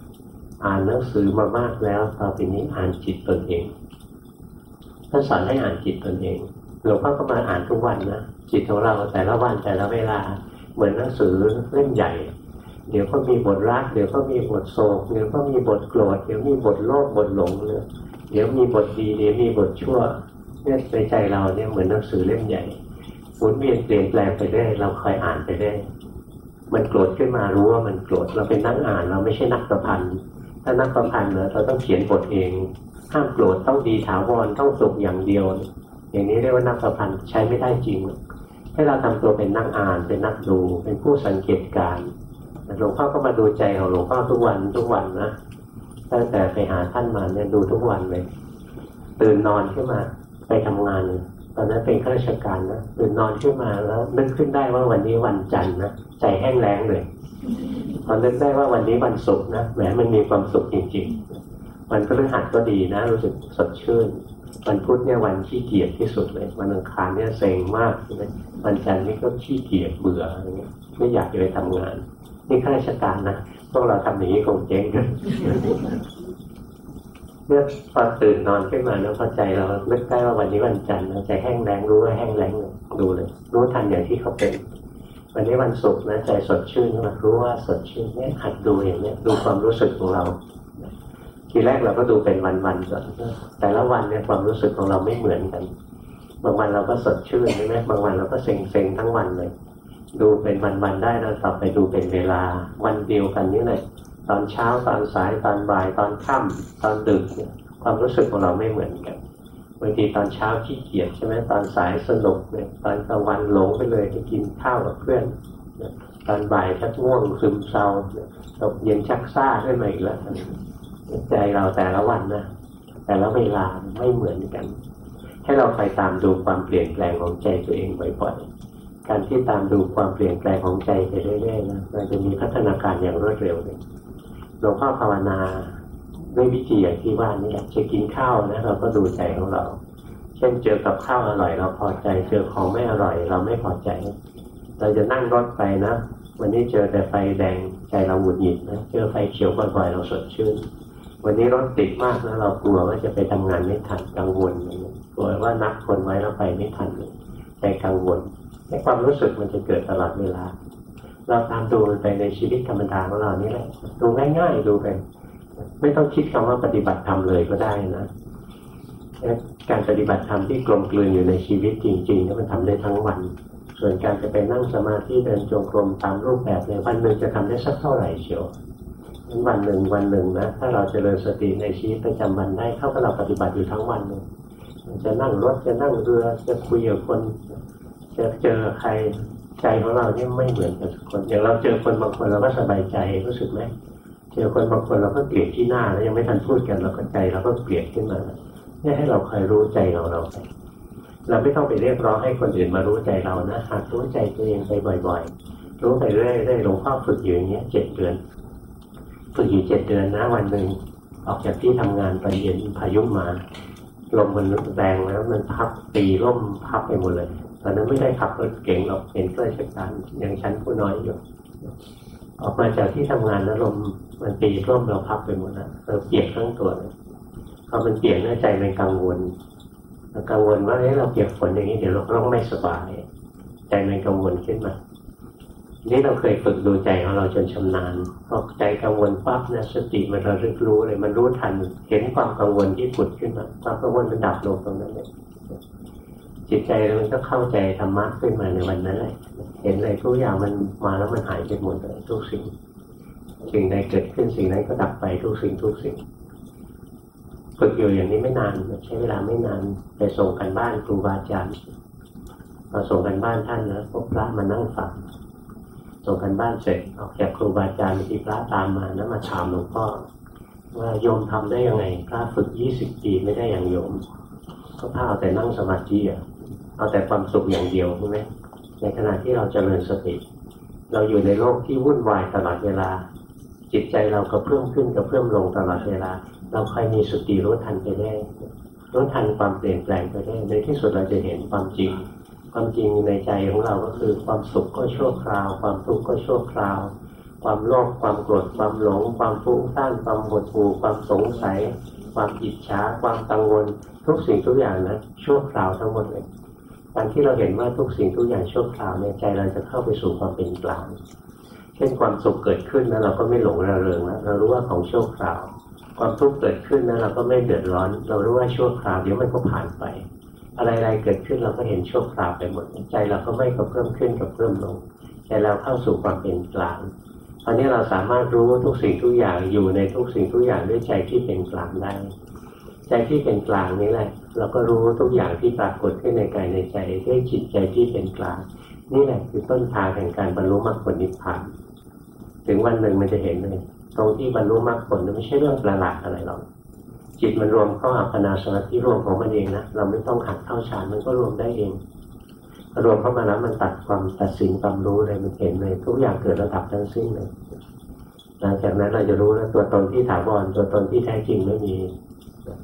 อ่านหนังสือมามากแล้วต่อไปนี้อ่านจิตตนเองท่านสอนให้อ่านจิตตนเองหลวงพ่อก็มาอ่านทุกวันนะจิตของเราแต่ละวันแต่ละเวลาเหมือนหนังสือเล่มใหญ่ เดี๋ยวก็มีบทรัก เดี๋ยวก็มีบทโศกเดี๋ยวก็มีบทโกรธเดี๋ยวมีบทโลภบทหลงเนี่ยเดี๋ยวมีบทดีเดี๋ยวมีบทชั่วเนี่ยในใจเราเนี่ยเหมือนหนังสือเล่มใหญ่ หมุนเวียนเปลี่ยนแปลงไปได้เราคอยอ่านไปได้มันโกรธขึ้นมารู้ว่ามันโกรธเราเป็นนักอ่านเราไม่ใช่นักประพันธ์ถ้านักประพันธ์เนอะเราต้องเขียนบทเองห้ามโกรธต้องดีถาวรต้องสุขอย่างเดียว อย่างนี้เรียกว่านักประพันธ์ใช้ไม่ได้จริง ให้เราทำตัวเป็นนักอ่านเป็นนักดูเป็นผู้สังเกตการหลวงพ่อก็มาดูใจของหลวงพ่อทุกวันทุกวันนะตั้งแต่ไปหาท่านมาเนี่ยดูทุกวันเลยตื่นนอนขึ้นมาไปทำงาน ตอนนั้นเป็นข้าราชการนะตื่นนอนขึ้นมาแล้วนึกขึ้นได้ว่าวันนี้วันจันทร์นะใจแห้งแล้งเลยพอนึกได้ว่าวันนี้วันศุกร์นะแหมมันมีความสุขจริงๆวันพฤหัสก็ดีนะรู้สึกสดชื่นวันพุธเนี่ยวันขี้เกียจที่สุดเลยวันอังคารเนี่ยเซ็งมากใช่ไหมวันจันทร์นี่ก็ขี้เกียจเบื่ออะไรเงี้ยไม่อยากจะไปทำงาน นี่ข้าราชการนะพวกเราทำอย่างนี้คงเจ๊งกัน เมื่อพอตื่นนอนขึ้นมาแล้วพอใจเราเลิกได้ว่าวันนี้วันจันทร์ใจแห้งแรงรู้ว่าแห้งแรงดูเลย รู้ทันอย่างที่เขาเป็น วันนี้วันศุกร์นะใจสดชื่นมารู้ว่าสดชื่นเนี่ยหัดดูอย่างเนี้ยดูความรู้สึกของเรา ทีแรกเราก็ดูเป็นวันๆก่อนแต่ละวันเนี่ยความรู้สึกของเราไม่เหมือนกัน บางวันเราก็สดชื่นใช่ไหมบางวันเราก็เซ็งๆทั้งวันเลย ดูเป็นวันๆได้แล้วต่อไปดูเป็นเวลาวันเดียวกันนี่เลย ตอนเช้าตอนสายตอนบ่ายตอนค่ำตอนดึกเนี่ยความรู้สึกของเราไม่เหมือนกันบางทีตอนเช้าขี้เกียจใช่ไหมตอนสายสนุกเนี่ยตอนกลางวันหลงไปเลยไปกินข้าวกับเพื่อนตอนบ่ายชักง่วงซึมเศร้าตกเย็นชักซ่าขึ้นมาอีกแล้วใจเราแต่ละวันนะแต่ละเวลาไม่เหมือนกัน ให้เราไปตามดูความเปลี่ยนแปลงของใจตัวเองบ่อยๆการที่ตามดูความเปลี่ยนแปลงของใจไปเรื่อยๆนะมันจะมีพัฒนาการอย่างรวดเร็วเลย หลวงพ่อภาวนาด้วยวิธีอย่างที่ว่านี่จะกินข้าวนะเราก็ดูใจของเรา เช่นเจอกับข้าวอร่อย เราพอใจ เจอของไม่อร่อย เราไม่พอใจ เราจะนั่งรถไปนะ วันนี้เจอแต่ไฟแดงใจเราหงุดหงิดนะ เจอไฟเขียวบ่อยๆเราสดชื่น วันนี้รถติดมากนะเรากลัวว่าจะไปทำงานไม่ทันกังวลกลัวว่านัดคนไว้แล้วไปไม่ทันใจกังวลในความรู้สึกมันจะเกิดตลอดเวลา เราตามดูไปในชีวิตธรรมดาของเรานี่แหละดูง่ายๆดูไปไม่ต้องคิดคำว่าปฏิบัติธรรมเลยก็ได้นะการปฏิบัติธรรมที่กลมกลืนอยู่ในชีวิตจริงๆมันทำได้ทั้งวัน ส่วนการจะไปนั่งสมาธิเดินจงกรมตามรูปแบบในวันหนึ่งจะทำได้สักเท่าไหร่เชียววันหนึ่งวันหนึ่งนะถ้าเราจเจริญสติในชีวิตประจำวันได้เท่ากับเราปฏิบัติอยู่ทั้งวันเลยจะนั่งรถจะนั่งเรือจะคุยกับคน จะเจอใคร ใจของเราเนี่ยไม่เหมือนกับคนอย่างเราเจอคนบางคนเราก็สบายใจรู้สึกไหมเจอคนบางคนเราก็เกลียดที่หน้าแล้วยังไม่ทันพูดกันเราก็ใจเราก็เกลียดขึ้นมาเนี่ยให้เราคอยรู้ใจเราเราไปเราไม่ต้องไปเรียกร้องให้คนอื่นมารู้ใจเรานะหากรู้ใจตัวเองไปบ่อยๆ รู้ไปเรื่อยๆหลวงพ่อฝึกอยู่อย่างเงี้ยเจ็ดเดือนฝึกอยู่เจ็ดเดือนนะวันหนึ่งออกจากที่ทำงานไปเย็นพายุมาลมมันแรงแล้วมันพับตีร่มพับไปหมดเลย ตอนนั้นไม่ได้ขับรถเก่งหรอกเป็นข้าราชการยังชั้นผู้น้อยอยู่ ออกมาจากที่ทำงานแล้วลมมันตีร่มเราพับไปหมดแล้วเราเปียกทั้งตัวเลยพอมันเปียกเนื้อใจมันกังวลกังวลว่าเฮ้ยเราเปียกฝนอย่างนี้เดี๋ยวเราต้องไม่สบายใจมันกังวลขึ้นมานี่เราเคยฝึกดูใจของเราจนชำนาญพอใจกังวลปั๊บนี่ยสติมันระลึกรู้เลยมันรู้ทัน เห็นความกังวลที่ผุดขึ้นมาความกังวลมันดับลงตรงนั้นเลย จิตใจมันก็เข้าใจธรรมะขึ้นมาในวันนั้นเลยเห็นอะไรทุกอย่างมันมาแล้วมันหายไปหมดเลยทุกสิ่ง สิ่งใดเกิดขึ้นสิ่งนั้นก็ดับไปทุกสิ่งทุกสิ่งฝึกอยู่อย่างนี้ไม่นานใช้เวลาไม่นานไปส่งกันบ้านครูบาอาจารย์พอส่งกันบ้านท่านนะพวกพระมานั่งฟังส่งกันบ้านเสร็จออกจากครูบาอาจารย์ที่พระตามมานะมาถามหลวงพ่อว่าโยมทำได้ยังไงพระฝึกยี่สิบปีไม่ได้อย่างโยม ก็พาเอาแต่นั่งสมาธิอะ เอาแต่ความสุขอย่างเดียวใช่ไหมในขณะที่เราจเจริญสติ เราอยู่ในโลกที่วุ่นวายตลอดเวลา จิตใจเราก็เพิ่มขึ้นกับเพิ่มลงตลอดเวลา เราคอยมีสติรู้ทันไปได้รู้ทันความเปลี่ยนแปลงไปได้ ในที่สุดเราจะเห็นความจริง ความจริงในใจของเราก็คือความสุขก็ชั่วคราว ความทุกข์ก็ชั่วคราว ความโลภความโกรธความหลง ความฟุ้งซ่านความหดหู่ความสงสัย ความอิจฉาความกังวล ทุกสิ่งทุกอย่างนะชั่วคราวทั้งหมดเลย การที่เราเห็นว่าทุกสิ่งทุกอย่างชั่วคราวในใจเราจะเข้าไปสู่ความเป็นกลางเช่นความสุขเกิดขึ้นนะเราก็ไม่หลงระเริงแล้วเรารู้ว่าของชั่วคราว ความทุกข์เกิดขึ้นนะเราก็ไม่เดือดร้อน เรารู้ว่าชั่วคราวเดี๋ยวมันก็ผ่านไป อะไรๆเกิดขึ้นเราก็เห็นชั่วคราวไปหมดใจเราก็ไม่กระเพิ่มขึ้นกับเพิ่มลงใจเราเข้าสู่ความเป็นกลางตอนนี้เราสามารถรู้ทุกสิ่งทุกอย่างอยู่ในทุกสิ่งทุกอย่างด้วยใจที่เป็นกลางได้ ใจที่เป็นกลางนี้แหละ เราก็รู้ทุกอย่างที่ปรากฏขึ้นในกายในใจด้วยจิตใจที่เป็นกลาง นี่แหละคือต้นทางแห่งการบรรลุมรรคผลนิพพาน ถึงวันหนึ่งมันจะเห็นเลยตรงที่บรรลุมรรคผลไม่ใช่เรื่องประหลาดอะไรหรอกจิตมันรวมเข้าอัปปนาสมาธิรวมของมันเองนะเราไม่ต้องหัดเข้าฌานมันก็รวมได้เองรวมเข้ามาแล้วมันตัดความตัดสินความรู้เลยมันเห็นเลยทุกอย่างเกิดระดับทั้งสิ้นเลยหลังจากนั้นเราจะรู้แล้วตัวตนที่ถาวรตัวตนที่แท้จริงไม่มี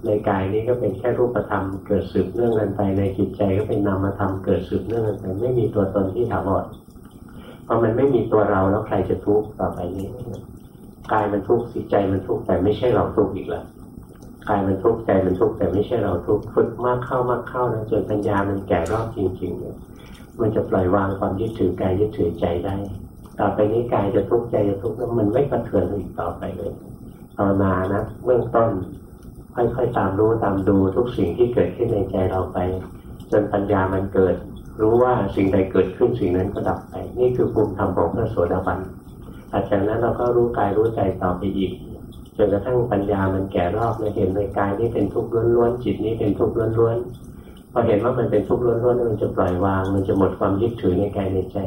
ในกายนี้ก็เป็นแค่รูปธรรมเกิดสืบเนื่องกันไปในจิตใจก็เป็นนามธรรมเกิดสืบเนื่องกันไปไม่มีตัวตนที่ถาวรพอมันไม่มีตัวเราแล้วใครจะทุกข์ต่อไปนี้กายมันทุกข์จิตใจมันทุกข์แต่ไม่ใช่เราทุกข์อีกแล้วกายมันทุกข์ใจมันทุกข์แต่ไม่ใช่เราทุกข์ฝึกมากเข้ามากเข้านะจนปัญญามันแก่รอบจริงๆเนี่ยมันจะปล่อยวางความยึดถือกายยึดถือใจได้ ต่อไปนี้กายจะทุกข์ใจจะทุกข์แล้วมันไม่กระเทือนอีกต่อไปเลยภาวนานะเบื้องต้น ค่อยๆตามรู้ตามดูทุกสิ่งที่เกิดขึ้นในใจเราไป จนปัญญามันเกิด รู้ว่าสิ่งใดเกิดขึ้นสิ่งนั้นก็ดับไป นี่คือภูมิธรรมของพระโสดาบันหลังจากนั้นเราก็รู้กายรู้ใจต่อไปอีกจนกระทั่งปัญญามันแก่รอบเราเห็นในกายนี้เป็นทุกข์ล้วนๆจิตนี้เป็นทุกข์ล้วนๆพอเห็นว่ามันเป็นทุกข์ล้วนๆมันจะปล่อยวาง มันจะหมดความยึดถือในกายในใจ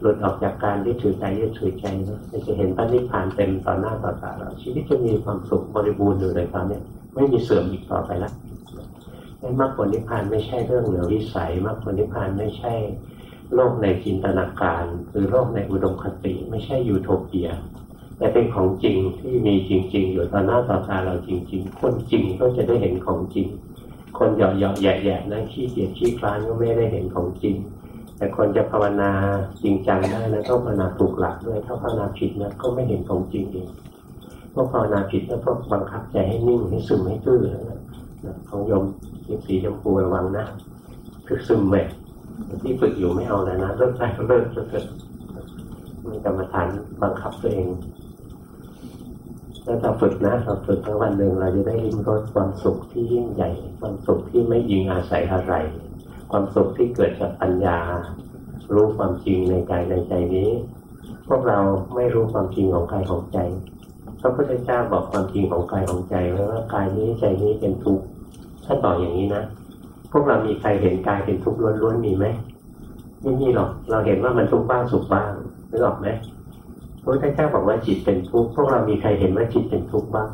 หลุดออกจากการยึดถือใจยึดถือใจมันจะเห็นพระนิพพานเต็มต่อหน้าต่อตาเราชีวิตจะมีความสุขบริบูรณ์อยู่ในตอนนี้ไม่มีเสื่อมอีกต่อไปแล้วมรรคผลนิพพานไม่ใช่เรื่องเหนือวิสัยมรรคผลนิพพานไม่ใช่ โลกในจินตนาการหรือโลกในอุดมคติ ไม่ใช่ยูโทเปีย แต่เป็นของจริงที่มีจริง ๆ อยู่ต่อหน้าต่อตาเราจริง ๆ คนจริงก็จะได้เห็นของจริง คนหยาะเหยาะแย่แย่นขี้เกียจขี้คลานก็ไม่ได้เห็นของจริง แต่คนจะภาวนาจริงจังได้นะต้องภาวนาถูกหลักด้วยถ้าภาวนาผิดนะก็ไม่เห็นของจริงเองพวกภาวนาผิดแล้วพวกบังคับใจให้นิ่งให้ซึมให้ตื้อของโยมสีชมพูระวังนะคือซึมไปที่ฝึกอยู่ไม่เอาแล้วนะเลิกได้ก็เลิกเลิกมันกรรมฐานบังคับตัวเองแล้วเราฝึกนะเราฝึกแล้ววันหนึ่งเราจะได้ริมรสความสุขที่ยิ่งใหญ่ ความสุขที่ไม่ยิงอาศัยอะไร ความสุขที่เกิดจากปัญญา รู้ความจริงในกายในใจนี้ พวกเราไม่รู้ความจริงของกายของใจพระพุทธเจ้าบอกความจริงของกายของใจไว้ว่ากายนี้ใจนี้เป็นทุกข์ท่านบอกอย่างนี้นะพวกเรามีใครเห็นกายเป็นทุกข์ล้วนๆมีไหมไม่มีหรอก เราเห็นว่ามันทุกข์บ้างสุขบ้างนึกออกไหมพระพุทธเจ้าบอกว่าจิตเป็นทุกข์พวกเรามีใครเห็นว่าจิตเป็นทุกข์บ้าง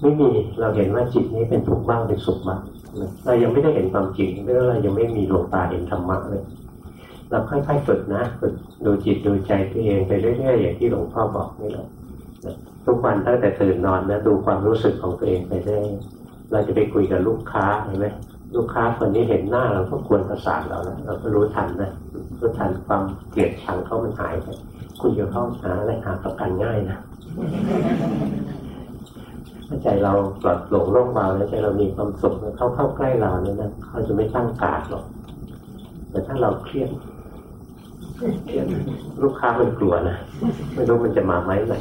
ไม่มีเราเห็นว่าจิตนี้เป็นทุกข์บ้างเป็นสุขบ้าง เรายังไม่ได้เห็นความจริงเพราะเรายังไม่มีดวงตาเห็นธรรมะเลยเราค่อยๆฝึกนะฝึกดูจิตดูใจตัวเองไปเรื่อยๆอย่างที่หลวงพ่อบอกนี่แหละทุกวันตั้งแต่ตื่นนอนนะดูความรู้สึกของตัวเองไปได้ เราจะไปคุยกับลูกค้าเห็นไหมลูกค้าคนนี้เห็นหน้าเราก็ควรประสานเราแล้วเราก็รู้ทันนะรู้ทันความเกลียดชังเขามันหายไปคุยกับเข้าหาอะไรหาประกันง่ายนะ ถ้าใจเราปลอดโปร่งโล่งเบาแล้วใจเรามีความสุขเขาเข้าใกล้เราเนี่ยนะเขาจะไม่ตั้งกาดหรอก แต่ถ้าเราเครียดเครียดลูกค้ามันกลัวนะไม่รู้มันจะมาไหมไหน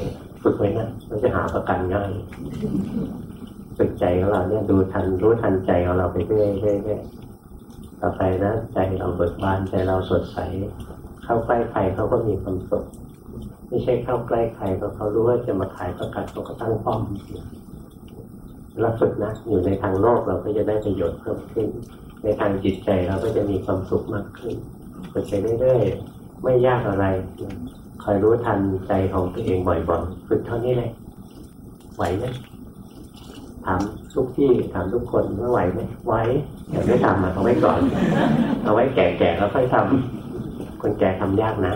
ฝึกไว้นะมันจะหาประกันง่ายฝึกใจของเราเนี่ยดูทันรู้ทันใจของเราไปเรื่อยๆต่อไปนะใจเราเบิกบานใจเราสดใส เข้าใกล้ใครเขาก็มีความสุขไม่ใช่เข้าใกล้ใครเพราะเขารู้ว่าจะมาขายประกาศเขาก็ตั้งป้อม เราฝึกนะอยู่ในทางโลกเราก็จะได้ประโยชน์เพิ่มขึ้น ในทางจิตใจเราก็จะมีความสุขมากขึ้นฝึกไปเรื่อยๆไม่ยากอะไร คอยรู้ทันใจของตัวเองบ่อยๆฝึกเท่านี้เลยไหวไหมถามทุกที่ถามทุกคนว่าไหวไหมไหวแต่ไม่ทำมาเอาไว้ก่อน เอาไว้แก่ๆแล้วค่อยทำคนแก่ทำยากนะ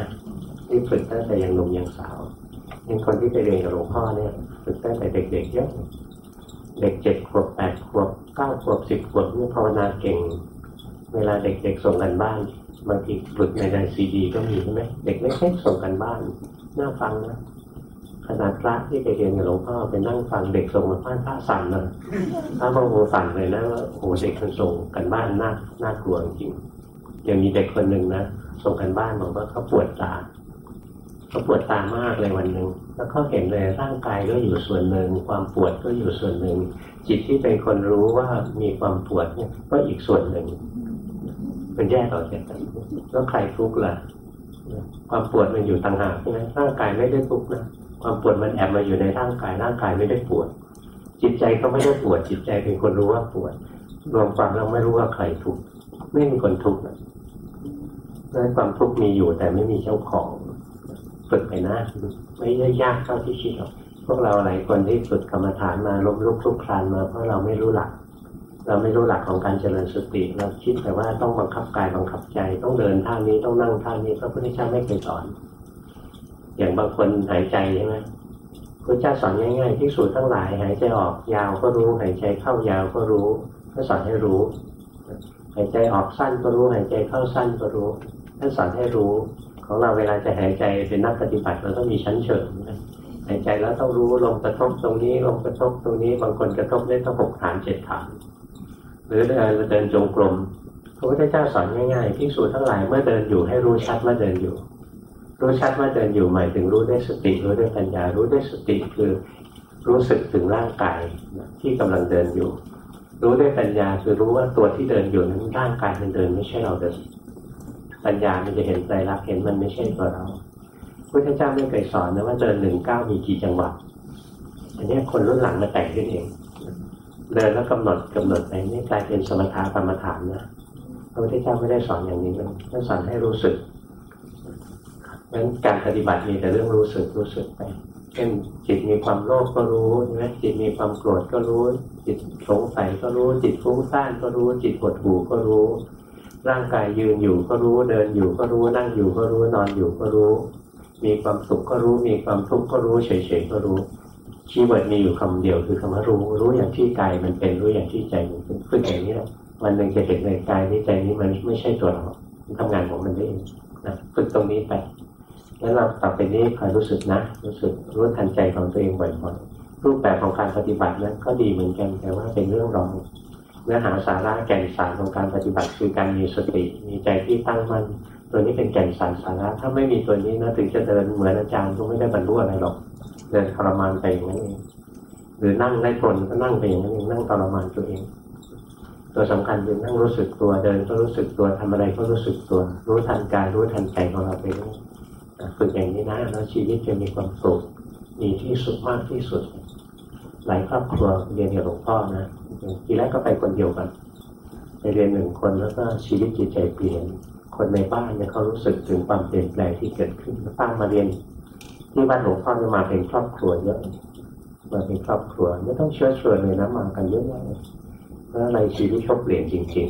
นี่ฝึกตั้งแต่ยังหนุ่มยังสาวเป็นคนที่ไปเรียนกับหลวงพ่อเนี่ยฝึกตั้งแต่เด็กๆเยอะ เด็กเจ็ดขวบแปดขวบเก้าขวบสิบขวบนี่ภาวนาเก่ง เวลาเด็กๆส่งกันบ้านบางทีฝึกในในซีดีก็มีใช่ไหมเด็กเล็กๆส่งกันบ้านน่าฟังนะขนาดพระที่ไปเรียนกับหลวงพ่อไปนั่งฟังเด็กส่งมาบ้านพระสั่นเลยพระบางโมสั่นเลยนะว่าโอ้เด็กคนส่งกันบ้านน่าน่ากลัวจริงยังมีเด็กคนหนึ่งนะส่งกันบ้านบอกว่าเขาปวดตา เขาปวดตามากเลยวันหนึ่งแล้วเขาเห็นเลยร่างกายก็อยู่ส่วนหนึ่ง ความปวดก็อยู่ส่วนหนึ่ง จิตที่เป็นคนรู้ว่ามีความปวดเนี่ยก็อีกส่วนหนึ่งเป็นแยกออกจากกันแล้วใครทุกข์ล่ะความปวดมันอยู่ต่างหากใช่ไหมร่างกายไม่ได้ทุกข์นะความปวดมันแอบมาอยู่ในร่างกายร่างกายไม่ได้ปวด จิตใจก็ไม่ได้ปวด จิตใจเป็นคนรู้ว่าปวดรวมความเราไม่รู้ว่าใครทุกข์ไม่มีคนทุกข์นะความทุกข์มีอยู่แต่ไม่มีเจ้าของ ฝึกไปนะ ไม่ได้ยากเท่าที่คิดหรอกพวกเราหลายคนที่ฝึกกรรมฐานมาล้มลุกคลุกคลานมาเพราะเราไม่รู้หลัก เราไม่รู้หลักของการเจริญสติเราคิดแต่ว่าต้องบังคับกายบังคับใจ ต้องเดินท่านี้ต้องนั่งท่านี้พระพุทธเจ้าไม่เคยสอน อย่างบางคนหายใจใช่ไหมพระเจ้าสอนง่ายๆที่สูตรทั้งหลาย หายใจออกยาวก็รู้ หายใจเข้ายาวก็รู้ท่านสอนให้รู้ หายใจออกสั้นก็รู้ หายใจเข้าสั้นก็รู้ท่านสอนให้รู้ ของเราเวลาจะหายใจเป็นนักปฏิบัติเราต้องมีชั้นเชิงหายใจแล้วต้องรู้ลมกระทบตรงนี้ลมกระทบตรงนี้ บางคนกระทบได้ต้องหกฐานเจ็ดฐาน หรือเดินเดินจงกรมพระพุทธเจ้าสอนง่ายๆที่สูตทั้งหลายเมื่อเดินอยู่ให้รู้ชัดว่าเดินอยู่ รู้ชัดว่าเดินอยู่หมายถึงรู้ด้วยสติรู้ด้วยปัญญา รู้ด้วยสติคือรู้สึกถึงร่างกายที่กำลังเดินอยู่ รู้ด้วยปัญญาคือรู้ว่าตัวที่เดินอยู่นั้นร่างกายมันเดินไม่ใช่เราเดิน ปัญญามันจะเห็นใจรักเห็นมันไม่ใช่ตัวเราพุทธเจ้าไม่เคยสอนนะว่าเดินหนึ่งเก้ามีกี่จังหวะอันนี้คนรุ่นหลังมาแต่งขึ้นเองเดินแล้วกำหนดกำหนดไปนี่กลายเป็นสมถะกรรมฐานนะพระพุทธเจ้าไม่ได้สอนอย่างนี้เลยท่านสอนให้รู้สึกงั้นการปฏิบัติมีแต่เรื่องรู้สึกรู้สึกไปเช่นจิตมีความโลภก็รู้ใช่ไหมจิตมีความโกรธก็รู้ จิตสงสัยก็รู้ จิตฟุ้งซ่านก็รู้ จิตหดหู่ก็รู้ ร่างกายยืนอยู่ก็รู้เดินอยู่ก็รู้นั่งอยู่ก็รู้นอนอยู่ก็รู้ มีความสุขก็รู้มีความทุกข์ก็รู้เฉยๆก็รู้ keyword มีอยู่คำเดียวคือคำว่ารู้ รู้อย่างที่กายมันเป็นรู้อย่างที่ใจมันเป็นฝึกอย่างนี้แหละวันหนึ่งจะเห็นในกายนี้ใจนี้มันไม่ใช่ตัวเรามันทำงานของมันได้เองนะฝึกตรงนี้ไปแล้วเราต่อไปนี้คอยรู้สึกนะ รู้สึกรู้ทันใจของตัวเองบ่อยๆรูปแบบของการปฏิบัตินั้นก็ดีเหมือนกันแต่ว่าเป็นเรื่องรอง นื้อหาสาระแก่นสารของการปฏิบัติคือการมีสติมีใจที่ตั้งมั่นตัวนี้เป็นแก่นสารสาระ ถ้าไม่มีตัวนี้นะถึงจะเดินเหมือนอาจารย์ก็ไม่ได้บรรลุอะไรหรอก เดินทรมานไปอย่างนั้นเองหรือนั่งได้ผลก็นั่งไปอย่างนั้นเองนั่งทรมานตัวเอง ตัวสำคัญคือนั่งรู้สึกตัวเดินก็รู้สึกตัวทำอะไรก็รู้สึกตัว รู้ทันกายรู้ทันใจของเราไปด้วยฝึกอย่างนี้นะแล้วชีวิตจะมีความสุขมีที่สุดมากที่สุดหลายครอบครัวเรียนกับหลวงพ่อนะ ทีแรกก็ไปคนเดียวกัน ไปเรียนหนึ่งคนแล้วก็ชีวิตจิตใจเปลี่ยน คนในบ้านเนี่ยเขารู้สึกถึงความเปลี่ยนแปลงที่เกิดขึ้นตั้งมาเรียนที่บ้านหลวงพ่อจะมาเป็นครอบครัวเยอะมาเป็นครอบครัวไม่ต้องเชื้อเชิญเลยนะมากันเยอะเลยเพราะอะไรชีวิตเขาเปลี่ยนจริง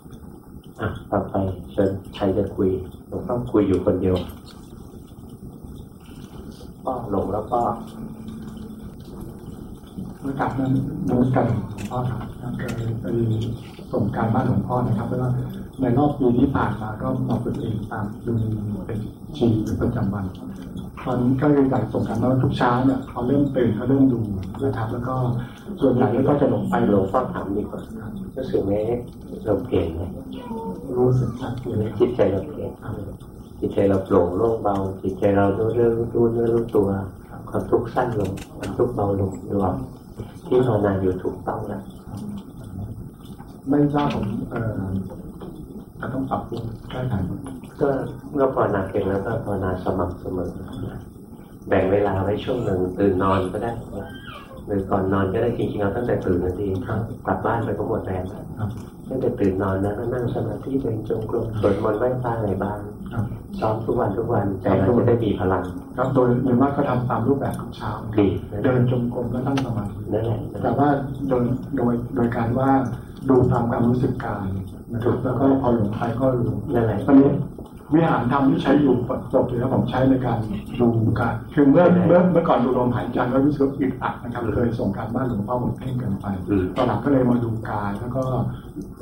ๆอะต่อไปเชิญใครจะคุยหลวงพ่อคุยอยู่คนเดียวก็หลงแล้วก็ เมื่อกลับนั้นนมักหลวงพ่อครับก็ไปส่งการบ้านหลวงพ่อนะครับแล้วก็ในรอบปีที่ผ่านมาก็มาฝึกเองตามดูเป็นชีวิตประจำวันตอนนี้ก็เลยอยากส่งการบ้านทุกเช้าเนี่ยเขาเริ่มตื่นเขาเริ่มดูนะครับแล้วก็ส่วนใหญ่ก็จะหลงไปหลงฟังถามดีกว่ารู้สึกไหมเราเปลี่ยนไหมรู้สึกชัดเจนจิตใจเราเปลี่ยนจิตใจเราโปร่งโล่งเบา จิตใจเรารู้เรื่องรู้เนื้อรู้ตัวความทุกข์สั้นลงความทุกข์เบาลงดูออก ที่ภาวนาอยู่ถูกต้องแล้วไม่ทราบผมจะต้องปรับปรุงแก้ไขก็เมื่อภาวนาเก่งแล้วก็ภาวนาสม่ำเสมอแบ่งเวลาไว้ช่วงหนึ่งตื่นนอนก็ได้หรือก่อนนอนก็ได้จริงๆเอาตั้งแต่ตื่นนาทีกลับบ้านไปก็หมดแรงแล้วครับ ตั้งแต่ตื่นนอนนะก็นั่งสมาธิเดินจงกรมสวดมนต์ไหว้พระอะไรบ้างครับซ้อมทุกวันทุกวันใจเราจะได้มีพลังครับโดยโดยมากก็ทำตามรูปแบบของเช้าดีนะเดินจงกรมและนั่งสมาธินั่นแหละแต่ว่าโดยโดยโดยการว่าดูตามความรู้สึกกายนะครับแล้วก็พอหลงไปก็รู้นั่นแหละตอนนี้ วิหารธรรมที่ใช้อยู่ปกติแล้วผมใช้ในการดูการคือเมื่อเมื่อเมื่อก่อนดูลมหายใจก็รู้สึกอึดอัดนะครับเคยส่งการบ้านหลวงพ่อผมเพ่งเกันไปอืมตอนหลังก็เลยมาดูกายแล้วก็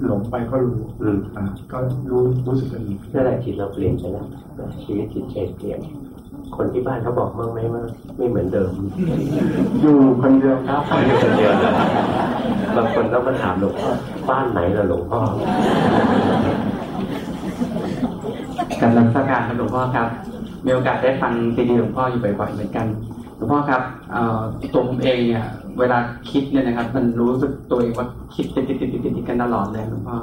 หลงไปก็รู้อืมอ่าก็รู้รู้สึกดีนั่นแหละจิตเราเปลี่ยนไปแล้วชีวิตจิตใจเปลี่ยนคนที่บ้านเขาบอกบ้างไหมว่าไม่เหมือนเดิม อยู่คนเดียวครับอยู่คนเดียวเลยบางคนต้องมาถามหลวงพ่อบ้านไหนล่ะหลวงพ่อ กำลังสการครับหลวงพ่อครับ มีโอกาสได้ฟังซีดีหลวงพ่ออยู่บ่อยๆเหมือนกันหลวงพ่อครับเอ่อตัวผมเองเนี่ย เวลาคิดเนี่ยนะครับ มันรู้สึกตัวเองว่าคิดติดติดติดติดติดกันตลอดเลยหลวงพ่อ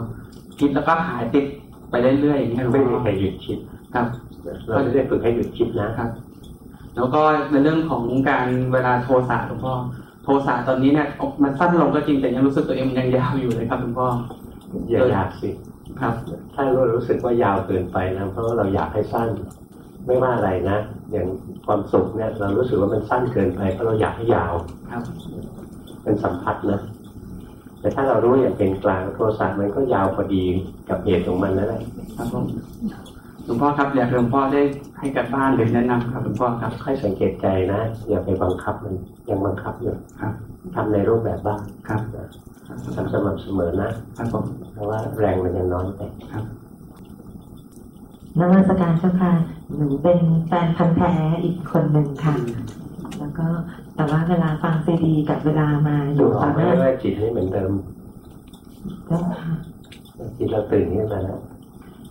คิดแล้วก็หายติดไปเรื่อยๆอย่างเงี้ยหลวงไม่มีพ่อใครหยุดคิดครับเราจะได้ฝึกให้หยุดคิดนะครับ แล้วก็ในเรื่องของการเวลาโทสะหลวงพ่อโทสะตอนนี้เนี่ยมันสั้นลงก็จริงแต่ยังรู้สึกตัวเองมันยังยาวอยู่เลยครับหลวงพ่ออย่าอยากสิ ครับ ถ้าเรารู้สึกว่ายาวเกินไปนะเพราะว่าเราอยากให้สั้น ไม่ว่าอะไรนะ อย่างความสุขเนี่ยเรารู้สึกว่ามันสั้นเกินไปเพราะเราอยากให้ยาวครับเป็นสัมผัสนะแต่ถ้าเรารู้อย่างเป็นกลางโทรศัพท์มันก็ยาวพอดีกับเหตุของมันนั่นแหละครับผมหลวงพ่อครับอยากให้หลวงพ่อได้ให้กับบ้านหรือแนะนำครับหลวงพ่อครับค่อยสังเกตใจนะอย่าไปบังคับมันยังบังคับอยู่ครับทำในรูปแบบบ้างครับ ทำสม่ำเสมอนะครับผมเพราะว่าแรงมันยังน้อยไปนมัสการเจ้าค่ะหนูเป็นแฟนพันธ์แท้อีกคนหนึ่งค่ะ แล้วก็แต่ว่าเวลาฟังซีดีกับเวลามาอดูยู่ออต่อกไหมหน้าว่าจิตไม่เหมือนเดิมเจ้าค่ะจิตเราตื่นขึ้นมาแล้ว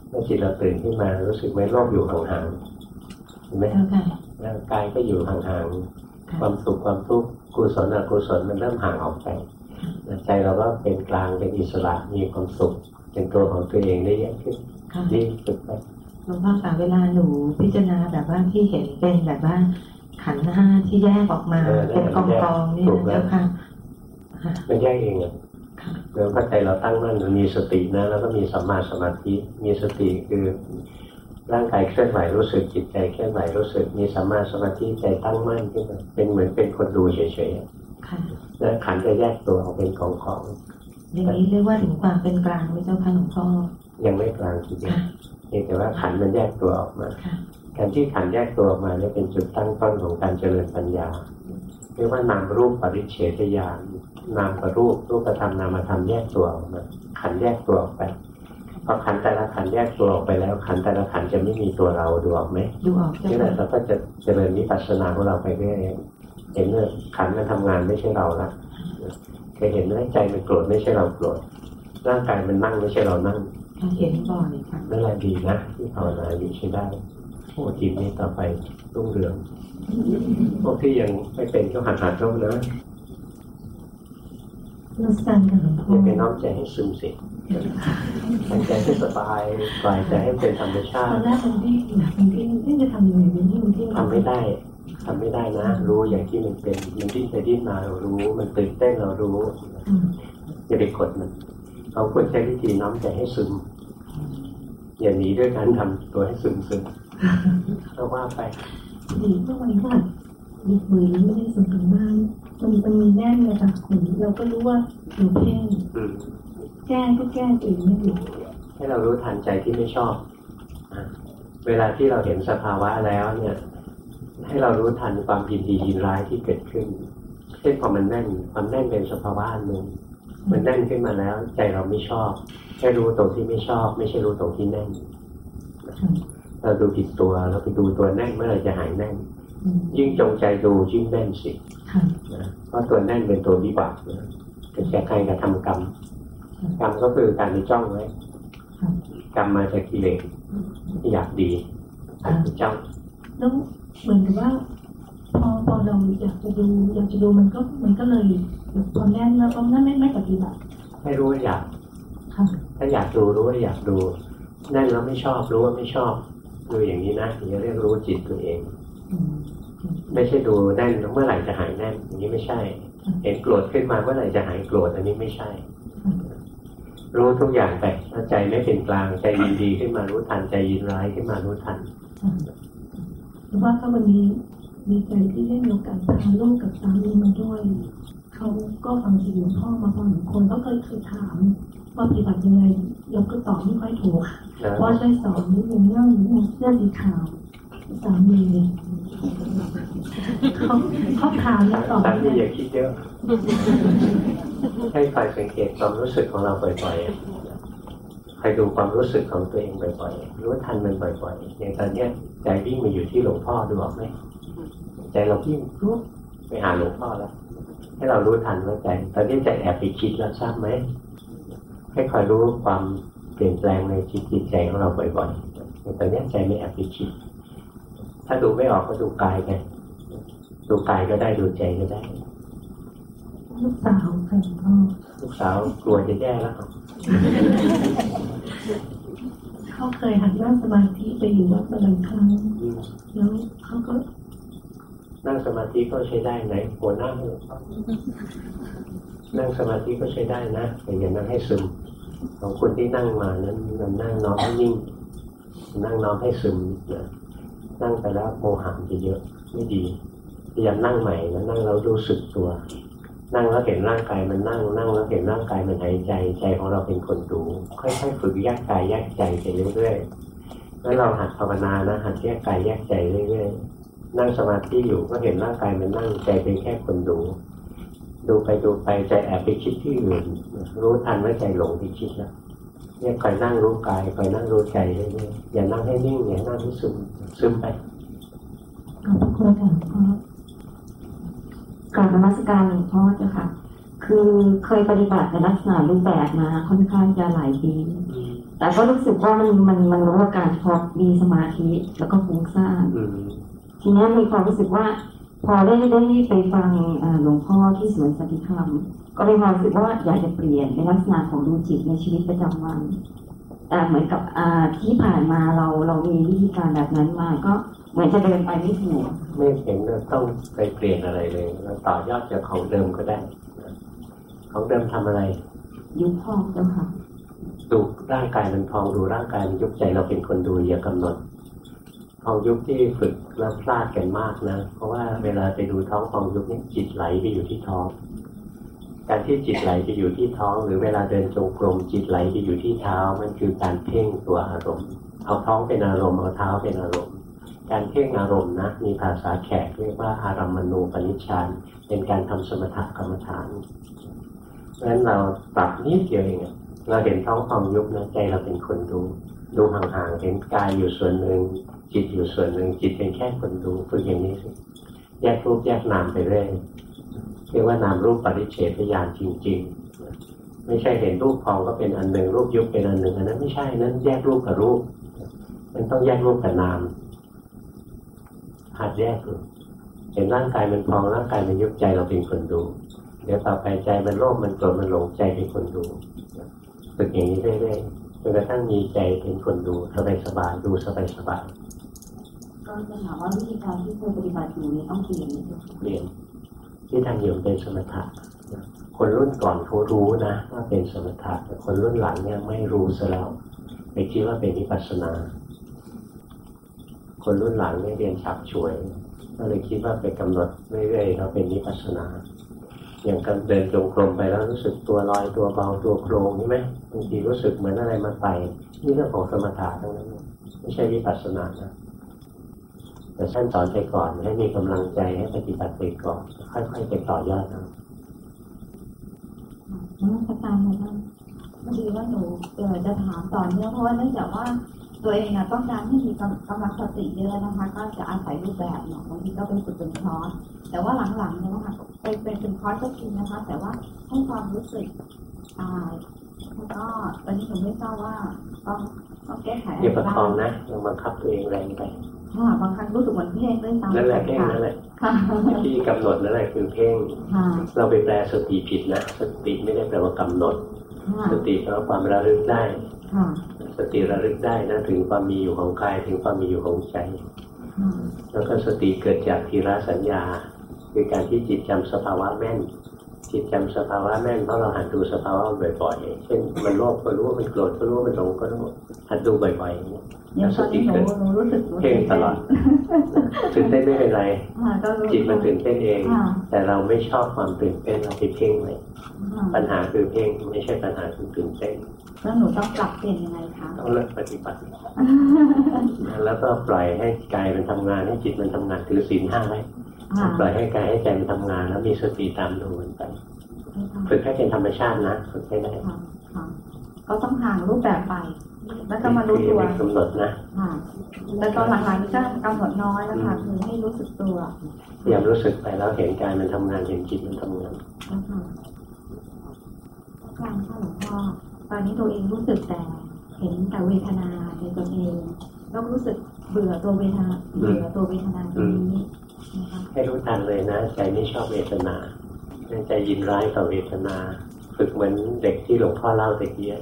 เมื่อจิตเราตื่นขึ้นมารู้สึกไหมโลกอยู่ห่างๆเห็นไหมเจ้าค่ะร่างกายก็อยู่ห่างค่ะๆความสุขความทุกข์กุศลอกุศลมันเริ่มห่างออกไป ใจเราก็เป็นกลางเป็นอิสระมีความสุขเป็นตัวของตัวเองได้เยอะขึ้นค่ะนี่ฝึกไปหลวงพ่อค่ะเวลาหนูพิจารณาแบบว่าที่เห็นเป็นแบบว่าขันธ์ห้าที่แยกออกมาเป็นกองกองๆนี่นะเจ้าค่ะค่ะไม่แยกเองอะค่ะเมื่อเข้าใจเราตั้งมั่นมันมีสตินะแล้วก็มีสัมมาสมาธิมีสติคือร่างกายเคลื่อนไหวรู้สึกจิตใจเคลื่อนไหวรู้สึกมีสัมมาสมาธิใจตั้งมั่นขึ้นมาเป็นเหมือนเป็นคนดูเฉยๆอะค่ะ แล้วขันธ์จะแยกตัวออกเป็นของของอย่างนี้เรียกว่าถึงความเป็นกลางไหมเจ้าค่ะหลวงพ่อยังไม่กลางทีเดียวค่ะเพียงแต่ว่าขันธ์มันแยกตัวออกมาค่ะการที่ขันธ์แยกตัวออกมาเนี่ยเป็นจุดตั้งต้นของการเจริญปัญญาเรียกว่านามรูปปริเฉทญาณนามกับรูปรูปธรรมนามธรรมแยกตัวออกมาขันธ์แยกตัวออกไปพอขันธ์แต่ละขันธ์แยกตัวออกไปแล้ว ขันธ์แต่ละขันธ์จะไม่มีตัวเราดูออกไหมดูออกเจ้านี่แหละค่ะเราก็จะเจริญวิปัสสนาของเราไปเรื่อย เห็นว่าขันธ์มันทำงานไม่ใช่เราละเคยเห็นไหมใจมันโกรธไม่ใช่เราโกรธร่างกายมันนั่งไม่ใช่เรานั่งเห็นบ่อยค่ะนั่นแหละดีนะที่ภาวนาอยู่ใช้ได้โอ้จิตนี้ต่อไปรุ่งเรืองพวกที่ยังไม่เป็นก็หัดหัดๆเข้านะนักการกับหลวงพ่อย่าไปอน้อมใจให้ซึมสิทำใจให้สบายปล่อยใจให้เป็นธรรมชาตอตินแรกมันดิ้นแบบมันดิ้นดิ้นจะทำยังไงมันดิ้นมันดิ้นทำไม่ได้ ทำไม่ได้นะ รู้อย่างที่มันเป็นมันดิ้นไปดิ้นมาเรารู้ มันตื่นเต้นเรารู้อืมอย่าไปกดมันเราควรใช้วิธีน้อมใจให้ซึมอย่าหนีด้วยการทำตัวให้ซึมซึมเราว่าไปดีเมื่อวันก่อนหยิบมือไม่ได้ส่งถึงบ้านมันมันมีแน่นเลยค่ะหนูเราก็รู้ว่าหนูเพ่งอืมแก้ก็แก้เองไม่ถูกให้เรารู้ทันใจที่ไม่ชอบอะเวลาที่เราเห็นสภาวะแล้วเนี่ย ให้เรารู้ทันความยินดียินร้ายที่เกิดขึ้น เช่นความมันแน่นความแน่นเป็นสภาวะนหนึ่งมันแน่นขึ้นมาแล้ว ใจเราไม่ชอบแค่รู้ตรงที่ไม่ชอบ ไม่ใช่รู้ตรงที่แน่นเราดูผิดตัวเราไปดูตัวแน่นเมื่อไรจะหายแน่น ยิ่งจงใจดูยิ่งแน่นสิเพราะตัวแน่นเป็นตัววิบากนะเป็นแก่การกระทำกรรมกรรมก็คือการไปจ้องไว้กรรมมาจากกิเลสอยากดีอยากไปจ้องแล้ว เหมือนกับว่า พอพอเราอยากจะดูอยากจะดูมันก็มันก็เลยพอแน่นแล้วก็นั่นไม่ไม่ปฏิบัติให้รู้ว่าอยากค่ะถ้าอยากดูรู้ว่าอยากดูแน่นแล้วไม่ชอบรู้ว่าไม่ชอบดูอย่างนี้นะถึงจะเรียกรู้จิตตัวเองอืมไม่ใช่ดูแน่นแล้วเมื่อไหร่จะหายแน่นอย่างนี้ไม่ใช่ เห็นโกรธขึ้นมาเมื่อไหร่จะหายโกรธอันนี้ไม่ใช่ รู้ทุกอย่างไปถ้าใจไม่เป็นกลางใจยินดีขึ้นมารู้ทันใจยินร้ายขึ้นมารู้ทัน หรือว่าถ้าวันนี้มีใจที่ได้มีโอกาสพาลูกกับสามีมาด้วยเขาก็ฟังซีดีหลวงพ่อมาพอสมควรก็เคยเคยถามว่าปฏิบัติยังไงยกก็ตอบไม่ค่อยถูกว่าช่วยสอนนิดนึงเรื่องเสื้อสีขาวสามีเขาเขาถามแล้วตอบตามีอย่าคิดเยอะให้คอยสังเกตความรู้สึกของเราบ่อยๆ คอยดูความรู้สึกของตัวเองบ่อยๆ รู้ทันมันบ่อยๆ อย่างตอนเนี้ยใจวิ่งมาอยู่ที่หลวงพ่อดูออกไหมใจเราวิ่งปุ๊บไปหาหลวงพ่อแล้ว ให้เรารู้ทันว่าใจตอนนี้ใจแอบไปคิดแล้วทราบไหมให้คอยรู้ความเปลี่ยนแปลงในจิตจิตใจของเราบ่อยๆอย่างตอนเนี้ยใจไม่แอบไปคิด ถ้าดูไม่ออกก็ดูกายไปดูกายก็ได้ดูใจก็ได้ลูกสาวค่ะหลวงพ่อลูกสาวกลัวจะแย่แล้ว เขาเคยหัดนั่งสมาธิไปอยู่วัดมาหลายครั้งแล้วเขาก็นั่งสมาธิก็ใช้ได้ไหนหัวหน้ามือนั่งสมาธิก็ใช้ได้นะแต่อย่านั่งให้ซึมของคนที่นั่งมานั้นมันนั่งน้อมนิ่งนั่งน้อมให้ซึมนะนั่งไปแล้วโมหะจะเยอะ ไม่ดีพยายามนั่งใหม่นะนั่งแล้วรู้สึกตัว นั่งแล้วเห็นร่างกายมันนั่งนั่งแล้วเห็นร่างกายมันหายใจใจของเราเป็นคนดูค่อยๆฝึกแยกกายแยกใจไปเรื่อยๆแล้วเราหัดภาวนานะหัดแยกกายแยกใจเรื่อยๆนั่งสมาธิอยู่ก็เห็นร่างกายมันนั่งใจเป็นแค่คนดู ดูไปดูไปใจแอบไปคิดที่อื่นรู้ทันว่าใจหลงไปคิดแล้วเนี่ยคอยนั่งรู้กายคอยนั่งรู้ใจเรื่อยๆอย่านั่งให้นิ่งอย่านั่งให้ซึมซึมไปขอบคุณค่ะ กรารนมัสการหลวงพ่อเจ้าค่ะ คือเคยปฏิบัติในลักษณะรูปแบบมาค่อนข้างจะหลายปี แต่ก็รู้สึกว่ามันมันมันรู้อาการเฉพาะมีสมาธิแล้วก็ฟุ้งซ่านอืมทีนี้มีความรู้สึกว่า พอได้ได้ไปฟังอ่าหลวงพ่อที่สวนสันติธรรม ก็มีความรู้สึกว่าอยากจะเปลี่ยนในลักษณะของดูจิตในชีวิตประจำวันแต่เหมือนกับอ่าที่ผ่านมาเราเรามีวิธีการแบบนั้นมาก็เห มือนจะเดินไปไม่ถูกไม่เห็นว่าต้องไปเปลี่ยนอะไรเลยเราต่อยอดจากของเดิมก็ได้นะของเดิมทำอะไร ยุบพองเจ้าค่ะดูร่างกายมันพองดูร่างกายมันยุบใจเราเป็นคนดูอย่ากำหนดพองยุบที่ฝึกแล้วพลาดกันมากนะ เพราะว่าเวลาไปดูท้องพองยุบเนี่ยจิตไหลไปอยู่ที่ท้อง การที่จิตไหลไปอยู่ที่ท้อง หรือเวลาเดินจงกรมจิตไหลไปอยู่ที่เท้ามันคือการเพ่งตัวอารมณ์ เอาท้องเป็นอารมณ์เอาเท้าเป็นอารมณ์ การเพ่งอารมณ์นะมีภาษาแขกเรียกว่าอารัมมณูปนิชฌานเป็นการทำสมถกรรมฐานเพราะฉะนั้นเราปรับนิดเดียวเองเราเห็นท้องพองยุบนะใจเราเป็นคนดู ดูห่างๆเห็นกายอยู่ส่วนหนึ่งจิตอยู่ส่วนหนึ่งจิตเป็นแค่คนดูฝึกอย่างนี้สิแยกรูปแยกนามไปเรื่อยเรียกว่านามรูปปริเฉทญาณจริง ๆ ไม่ใช่เห็นรูปพองก็เป็นอันหนึ่งรูปยุบเป็นอันหนึ่งอันนั้นไม่ใช่นั้นแยกรูปกับรูป มันต้องแยกรูปกับนาม หัดแยกดูเห็นร่างกายมันพองร่างกายมันยุบใจเราเป็นคนดู เดี๋ยวต่อไปใจมันโลภมันโกรธมันหลงใจเป็นคนดูฝึกอย่างนี้เรื่อยๆจนกระทั่งมีใจเป็นคนดูสบายสบายๆดูสบายสบายก็จะถามว่าวิธีการที่เคยปฏิบัติอยู่นี้ต้องเปลี่ยนไหมเจ้าค่ะๆเปลี่ยนที่ทำอยู่เป็นสมถะนะคนรุ่นก่อนเขารู้นะว่าเป็นสมถะแต่คนรุ่นหลังเนี่ยไม่รู้ซะแล้วไปคิดว่าเป็นวิปัสสนา คนรุ่นหลังเนี่ยเรียนฉับฉวยก็เลยคิดว่าไปกำหนดเรื่อยๆเราเป็นวิปัสสนา อย่างการเดินจงกรมไปแล้วรู้สึกตัวลอยตัวเบาตัวโครงใช่ไหมบางทีรู้สึกเหมือนอะไรมาไต่นี่เรื่องของสมถะทั้งนั้นไม่ใช่วิปัสสนานะแต่ท่านสอนไปก่อนให้มีกำลังใจให้ปฏิบัติไปก่อนค่อยๆไปต่อยอดนะนมัสการเลยท่านพอดีว่าหนูเออจะถามต่อเนื่องเพราะว่าเนื่องจากว่า ตัวเองอะต้องการให้มีกำกำลังสติเยอะนะคะ ก็จะอาศัยรูปแบบเนาะบางทีก็เป็นฝึกเป็นคอร์สแต่ว่าหลังๆเนี่ยนะคะเป็นเป็นเป็นคอร์สก็จริงนะคะ แต่ว่าให้ความรู้สึกอ่าแล้วก็ตอนนี้หนูไม่ทราบว่าต้องต้องแก้ไขอะไรอย่าประคบ้าองงนะอย่าบังคับตัวเองแรงไปค่ะบางครั้งรู้สึกเหมือนเพ่งด้วยซ้ำนั่นแหละเพ่งนั่นแหละค่ะที่กำหนดนั่นแหละคือเพ่งค่ะเราไปแปลสติผิดนะสติไม่ได้แปลว่ากำหนดค่ะสติแปลว่าความระลึกได้ค่ะ สติระลึกได้นะถึงความมีอยู่ของกายถึงความมีอยู่ของใจค่ะแล้วก็สติเกิดจากทีระสัญญา คือการที่จิตจำสภาวะแม่น จิตจำสภาวะแม่นเพราะเราหัดดูสภาวะบ่อยๆ เช่น มันโลภก็รู้ว่ามันโกรธก็รู้ว่ามันหลงก็รู้หัดดูบ่อยๆอย่างเงี้ยเดี๋ยวตอนนี้หนูหนูรู้สึกหนูเพ่งตลอดตื่นเต้นไม่เป็นไรค่ะก็รู้จิตมันตื่นเต้นเองค่ะแต่เราไม่ชอบความตื่นเต้นเราไปเพ่งเลยค่ะปัญหาคือเพ่งไม่ใช่ปัญหาคือตื่นเต้นแล้วหนูต้องปรับเปลี่ยนยังไงคะต้องเลิกปฏิบัติแล้วก็ปล่อยให้กายมันทำงานให้จิตมันทำงานถือศีลห้าไว้ค่ะ ปล่อยให้กายให้ใจมันทำงาน แล้วมีสติตามดูมันไปฝึกให้เป็นธรรมชาตินะฝึกให้ได้ค่ะค่ะก็ต้องห่างรูปแบบไป แล้วก็มารู้ตัวไม่กำหนดนะค่ะแล้วก็หลังๆก็กำหนดน้อยแล้วค่ะคือให้รู้สึกตัวพยายามรู้สึกไปแล้วเห็นกายมันทำงานเห็นจิตมันทำงานนะคะการค่ะหลวงพ่อตอนนี้ตัวเองรู้สึกแต่เห็นแต่เวทนาในตัวเองแล้วรู้สึกเบื่อตัวเวทนาเบื่อตัวเวทนาตรงนี้นะคะ ให้รู้ทันเลยนะใจไม่ชอบเวทนาใจยินร้ายต่อเวทนา ฝึกเหมือนเด็กที่หลวงพ่อเล่าตะเกีย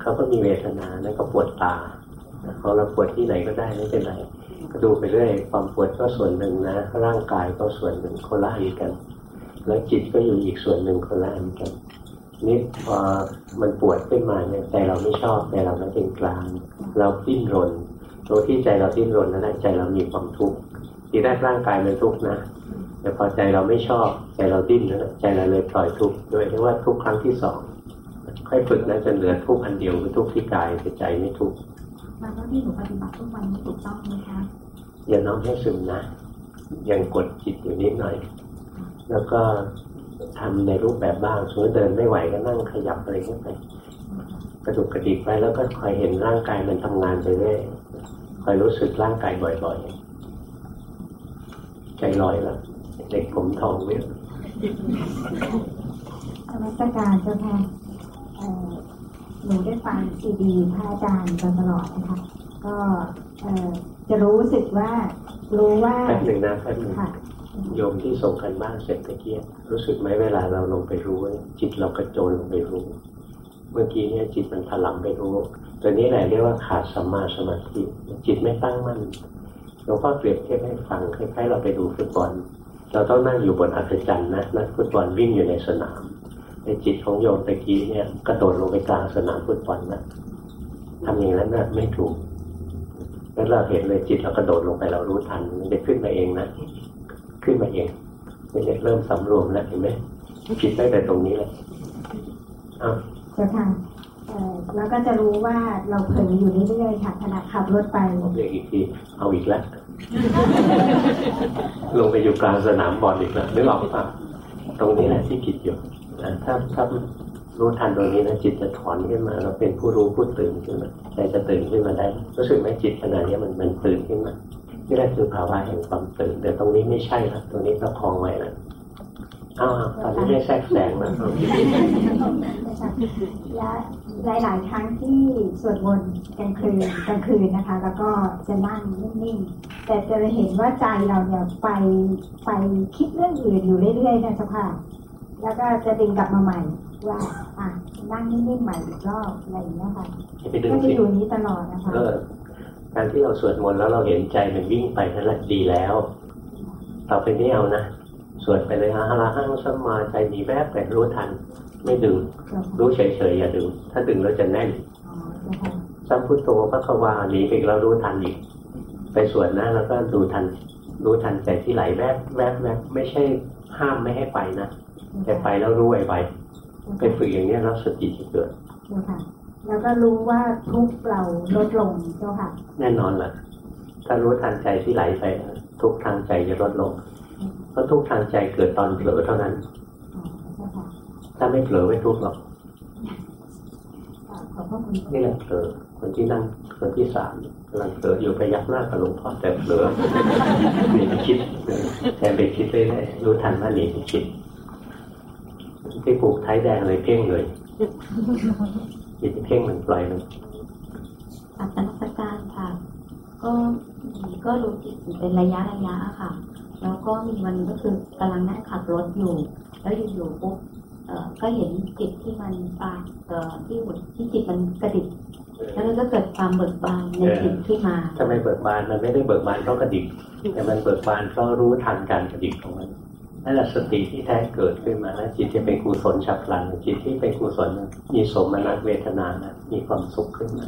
เขาก็มีเวทนาแล้วก็ปวดตาของเราปวดที่ไหนก็ได้ไม่เป็นไรก็ดูไปเรื่อยความปวดก็ส่วนหนึ่งนะร่างกายก็ส่วนหนึ่งคนละอันกัน แล้วจิตก็อยู่อีกส่วนหนึ่งคนละอันกันนี่พอมันปวดขึ้นมาเนี่ยใจเราไม่ชอบใจเราไม่เป็นกลาง เราดิ้นรนตัวที่ใจเราดิ้นรนนั่นแหละใจเรามีความทุกข์ ทีแรกร่างกายมันทุกข์นะแต่พอใจเราไม่ชอบใจเราดิ้นนะใจเราเลยปล่อยทุกข์โดยที่ว่าทุกข์ครั้งที่สองค่อยฝึกนะจนเหลือทุกข์อันเดียวคือทุกข์ที่กายแต่ใจไม่ทุกข์แล้วก็ที่หนูปฏิบัติทุกวันนี้ถูกต้องไหมคะอย่าน้อมให้ซึมนะยังกดจิตอยู่นิดหน่อย แล้วก็ทำในรูปแบบบ้างสมมติเดินไม่ไหวก็นั่งขยับอะไรขึ้นไปกระดุกกระดิกไปแล้วก็คอยเห็นร่างกายมันทำงานไปเรื่อยคอยรู้สึกร่างกายบ่อยๆ ใจลอยแล้วเด็กผมทองเนี่ยนมัสการเจ้าค่ะเอ่อหนูได้ฟังซีดีพระอาจารย์มาตลอดนะคะ ก็เอ่อจะรู้สึกว่า รู้ว่าแป๊บหนึ่งนะแป๊บหนึ่งค่ะโยมที่ส่งกันบ้านเสร็จตะเกียบรู้สึกไหมเวลาเราลงไปรู้ จิตเรากระโจนลงไปรู้ เมื่อกี้เนี่ยจิตมันถลำไปรู้ ตัวนี้แหละเรียกว่าขาดสัมมาสมาธิจิตไม่ตั้งมั่น หลวงพ่อเปรียบเทียบให้ฟังคล้ายๆเราไปดูฟุตบอล เราต้องนั่งอยู่บนอัศจรรย์นะนักฟุตบอลวิ่งอยู่ในสนาม ในจิตของโยมตะกี้เนี่ยกระโดดลงไปกลางสนามฟุตบอลนะทำอย่างนั้นนะไม่ถูกแล้วเราเห็นเลยจิตเรากระโดดลงไปเรารู้ทันมันจะขึ้นมาเองนะขึ้นมาเองมันจะเริ่มสำรวมแล้วเห็นไหมผิดได้แต่ตรงนี้แหละอ้าวจะเอ่อ แล้วก็จะรู้ว่าเราเผลออยู่เรื่อยๆค่ะขณะขับรถไปผมเรียกอีกทีเอาอีกแล้วลงไปอยู่กลางสนามบอลอีกแล้วนึกออกปะตรงนี้แหละที่ผิดอยู่ถ้าถ้ารู้ทันตรงนี้นะจิตจะถอนขึ้นมาเราเป็นผู้รู้ผู้ตื่นขึ้นมาใจจะตื่นขึ้นมาได้รู้สึกไหมจิตขณะนี้มันมันตื่นขึ้นมานี่แหละคือภาวะแห่งความตื่นแต่ตรงนี้ไม่ใช่ละตรงนี้ประคองไว้ละ อ้าวตอนนี้ไม่แทรกแซงแล้วและหลายๆครั้งที่สวดมนต์กลางคืนกลางคืนนะคะ แล้วก็จะนั่งนิ่งๆ แต่จะเห็นว่าใจเราเนี่ยไปไปคิดเรื่องอื่นอยู่เรื่อยๆนะเจ้าค่ะแล้วก็จะดึงกลับมาใหม่ว่าอะนั่งนิ่งๆใหม่อีกรอบอะไรอย่างเงี้ยค่ะอย่าไปดึงก็จะสิอยู่นี้ตลอดนะคะก็การที่เราสวดมนต์แล้วเราเห็นใจมันวิ่งไปนั่นแหละดีแล้ว ต่อไปนี้เอานะ สวดไปเลยฮะฮาราหังสัมมาใจหนีแวบไปรู้ทัน ไม่ดึง รู้เฉยๆอย่าดึง ถ้าดึงแล้วจะแน่นอ๋อนะคะสัมพุทโธพระควาหนีไปอีกแล้วรู้ทันอีก ไปสวดนะแล้วก็ดูทัน รู้ทันใจที่ไหลแวบแวบแวบไม่ใช่ห้ามไม่ให้ไปนะแต่ไปแล้วรู้ไวๆไปฝึกอย่างนี้แล้วสติจะเกิดเจ้าค่ะแล้วก็รู้ว่าทุกข์เราลดลงเจ้าค่ะ แน่นอนล่ะถ้ารู้ทันใจที่ไหลไป ทุกทางใจจะลดลง เพราะทุกทางใจเกิดตอนเผลอเท่านั้น ถ้าไม่เผลอไม่ทุกข์หรอกนี่แหละเผลอคนที่นั่งคนที่สามกำลังเผลออยู่พยักหน้ากับหลวงพ่อแต่เผลอหนีไปคิดแทนไปคิดเรื่อยๆรู้ทันว่าหนีไปคิดที่ผูกไทยแดงเลยเพ่งเลยจิตเพ่งมันปล่อยมันอัตนสการค่ะ ก็ก็รู้จิตเป็นระยะระยะค่ะ แล้วก็มีวันหนึงก็คือกำลังนั่งขับรถอยู่ แล้วอยู่ๆปุ๊บเอ่อก็เห็นจิตที่มันปาเอ่อที่หัวที่จิตมันกระดิกแล้วมันก็เกิดความเบิกบานในจิตขึ้นมาทำไมเบิกบานมันไม่ได้เบิกบานเพราะกระดิกแต่มันเบิกบานเพราะรู้ทันการกระดิกของมันนั่นแหละสติที่แท้เกิดขึ้นมาแล้วจิตจะเป็นกุศลฉับพลันจิตที่เป็นกุศลนะมีสมนัตเวทนานะมีความสุขขึ้นมา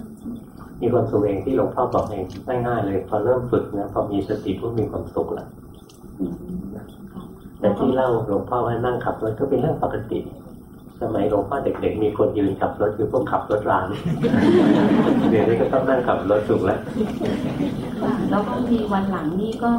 มีความสุขเองที่หลวงพ่อบอกเองง่ายๆเลย พอเริ่มฝึกนะพอมีสติก็มีความสุขแล้วอืม แต่ที่เล่าหลวงพ่อว่านั่งขับรถก็เป็นเรื่องปกติ สมัยหลวงพ่อเด็กๆ มีคนยืนขับรถคือพวกขับรถรางเดี๋ยวนี้ก็ต้องนั่งขับรถถูกแล้วค่ะแล้วก็มีวันหลังนี่ก็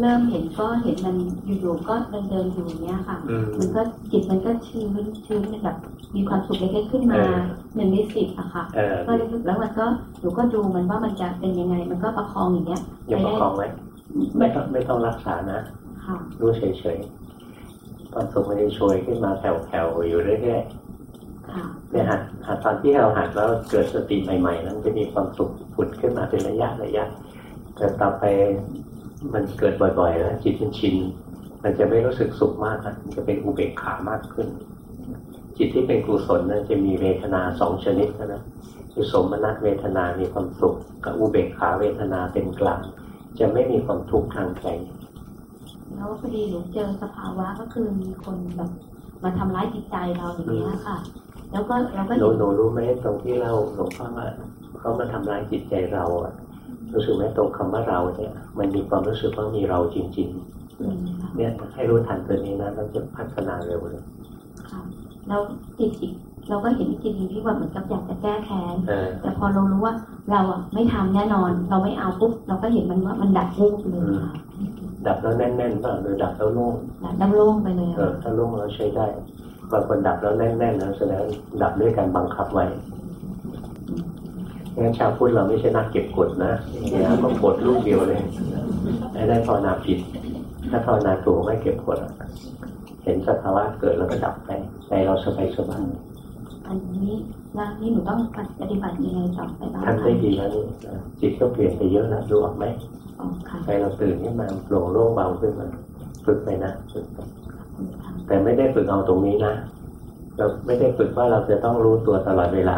เริ่มเห็นก็เห็นมันอยู่ๆก็เดินเดินๆอยู่เนี้ยค่ะอืมมันก็จิตมันก็ชื้นชื้นแบบมีความสุขเล็กๆขึ้นมาเออหนึ่งในสิบอะค่ะเออก็รู้สึกแล้วมันก็หนูก็ดูมันว่ามันจะเป็นยังไง มันก็ประคองอย่างเงี้ยอย่าประคองไว้ไม่ต้องไม่ต้องรักษานะค่ะ รู้เฉยๆความสุขมันจะโชยขึ้นมาแผ่วๆอยู่เรื่อยค่ะๆเนี่ยหัดหัดตอนที่เราหัดแล้วเกิดสติใหม่ๆนั้นจะมีความสุขผุดขึ้นมาเป็นระยะระยะแต่ต่อไปมันเกิดบ่อยๆแล้วจิตมันชินมันจะไม่รู้สึกสุขมากนะมันจะเป็นอุเบกขามากขึ้น จิตที่เป็นกุศลนั้นจะมีเวทนาสองชนิดนะคือสมนัตเวทนามีความสุข กับอุเบกขาเวทนาเป็นกลาง จะไม่มีความทุกข์ทางใจ แล้วพอดีหนูเจอสภาวะก็คือมีคนแบบมาทำร้ายจิตใจเราอย่างเงี้ยค่ะ แล้วก็เราก็หนูเห็นหนูรู้ไหมตรงที่เราหลวงพ่อว่าเขามาทำร้ายจิตใจเราอะรู้สึกไหมตรงคำว่าเราเนี่ย มันมีความรู้สึกว่ามีเราจริงอืมค่ะๆเนี่ยให้รู้ทันตัวนี้นะเราจะพัฒนาเร็วเลยค่ะแล้วจิตอีกเราก็เห็นจิตอีกที่ว่าเหมือนกับอยากจะแก้แค้นเออแต่พอเรารู้ว่าเราอะไม่ทำแน่นอน เราไม่เอาปุ๊บเราก็เห็นมันว่ามันดับวูบเลยค่ะ ดับแล้วแน่นๆเปล่าหรือดับแล้วโล่งดับดับโล่งไปเลยเออถ้าโล่งเราใช้ได้บางคนดับแล้วแน่นๆนะแสดงดับด้วยการบังคับไว้งั้นชาวพุทธเราไม่ใช่นักเก็บกดนะเนี่ยก็กดลูกเดียวเลยไม่ได้ภาวนาผิด ถ้าภาวนาถูกไม่เก็บกดอะเห็นสภาวะเกิดแล้วก็ดับไปใจเราสบายสบาย อันนี้ร่างนี้หนูต้องปฏิบัติยังไงต่อไปบ้างทำได้ดีแล้วนี่นะจิตก็เปลี่ยนไปเยอะแล้วดูออกไหมอ๋อค่ะใจเราตื่นขึ้นมาโปร่งโล่งเบาขึ้นมาฝึกไปนะฝึกไปค่ะแต่ไม่ได้ฝึกเอาตรงนี้นะเราไม่ได้ฝึกว่าเราจะต้องรู้ตัวตลอดเวลา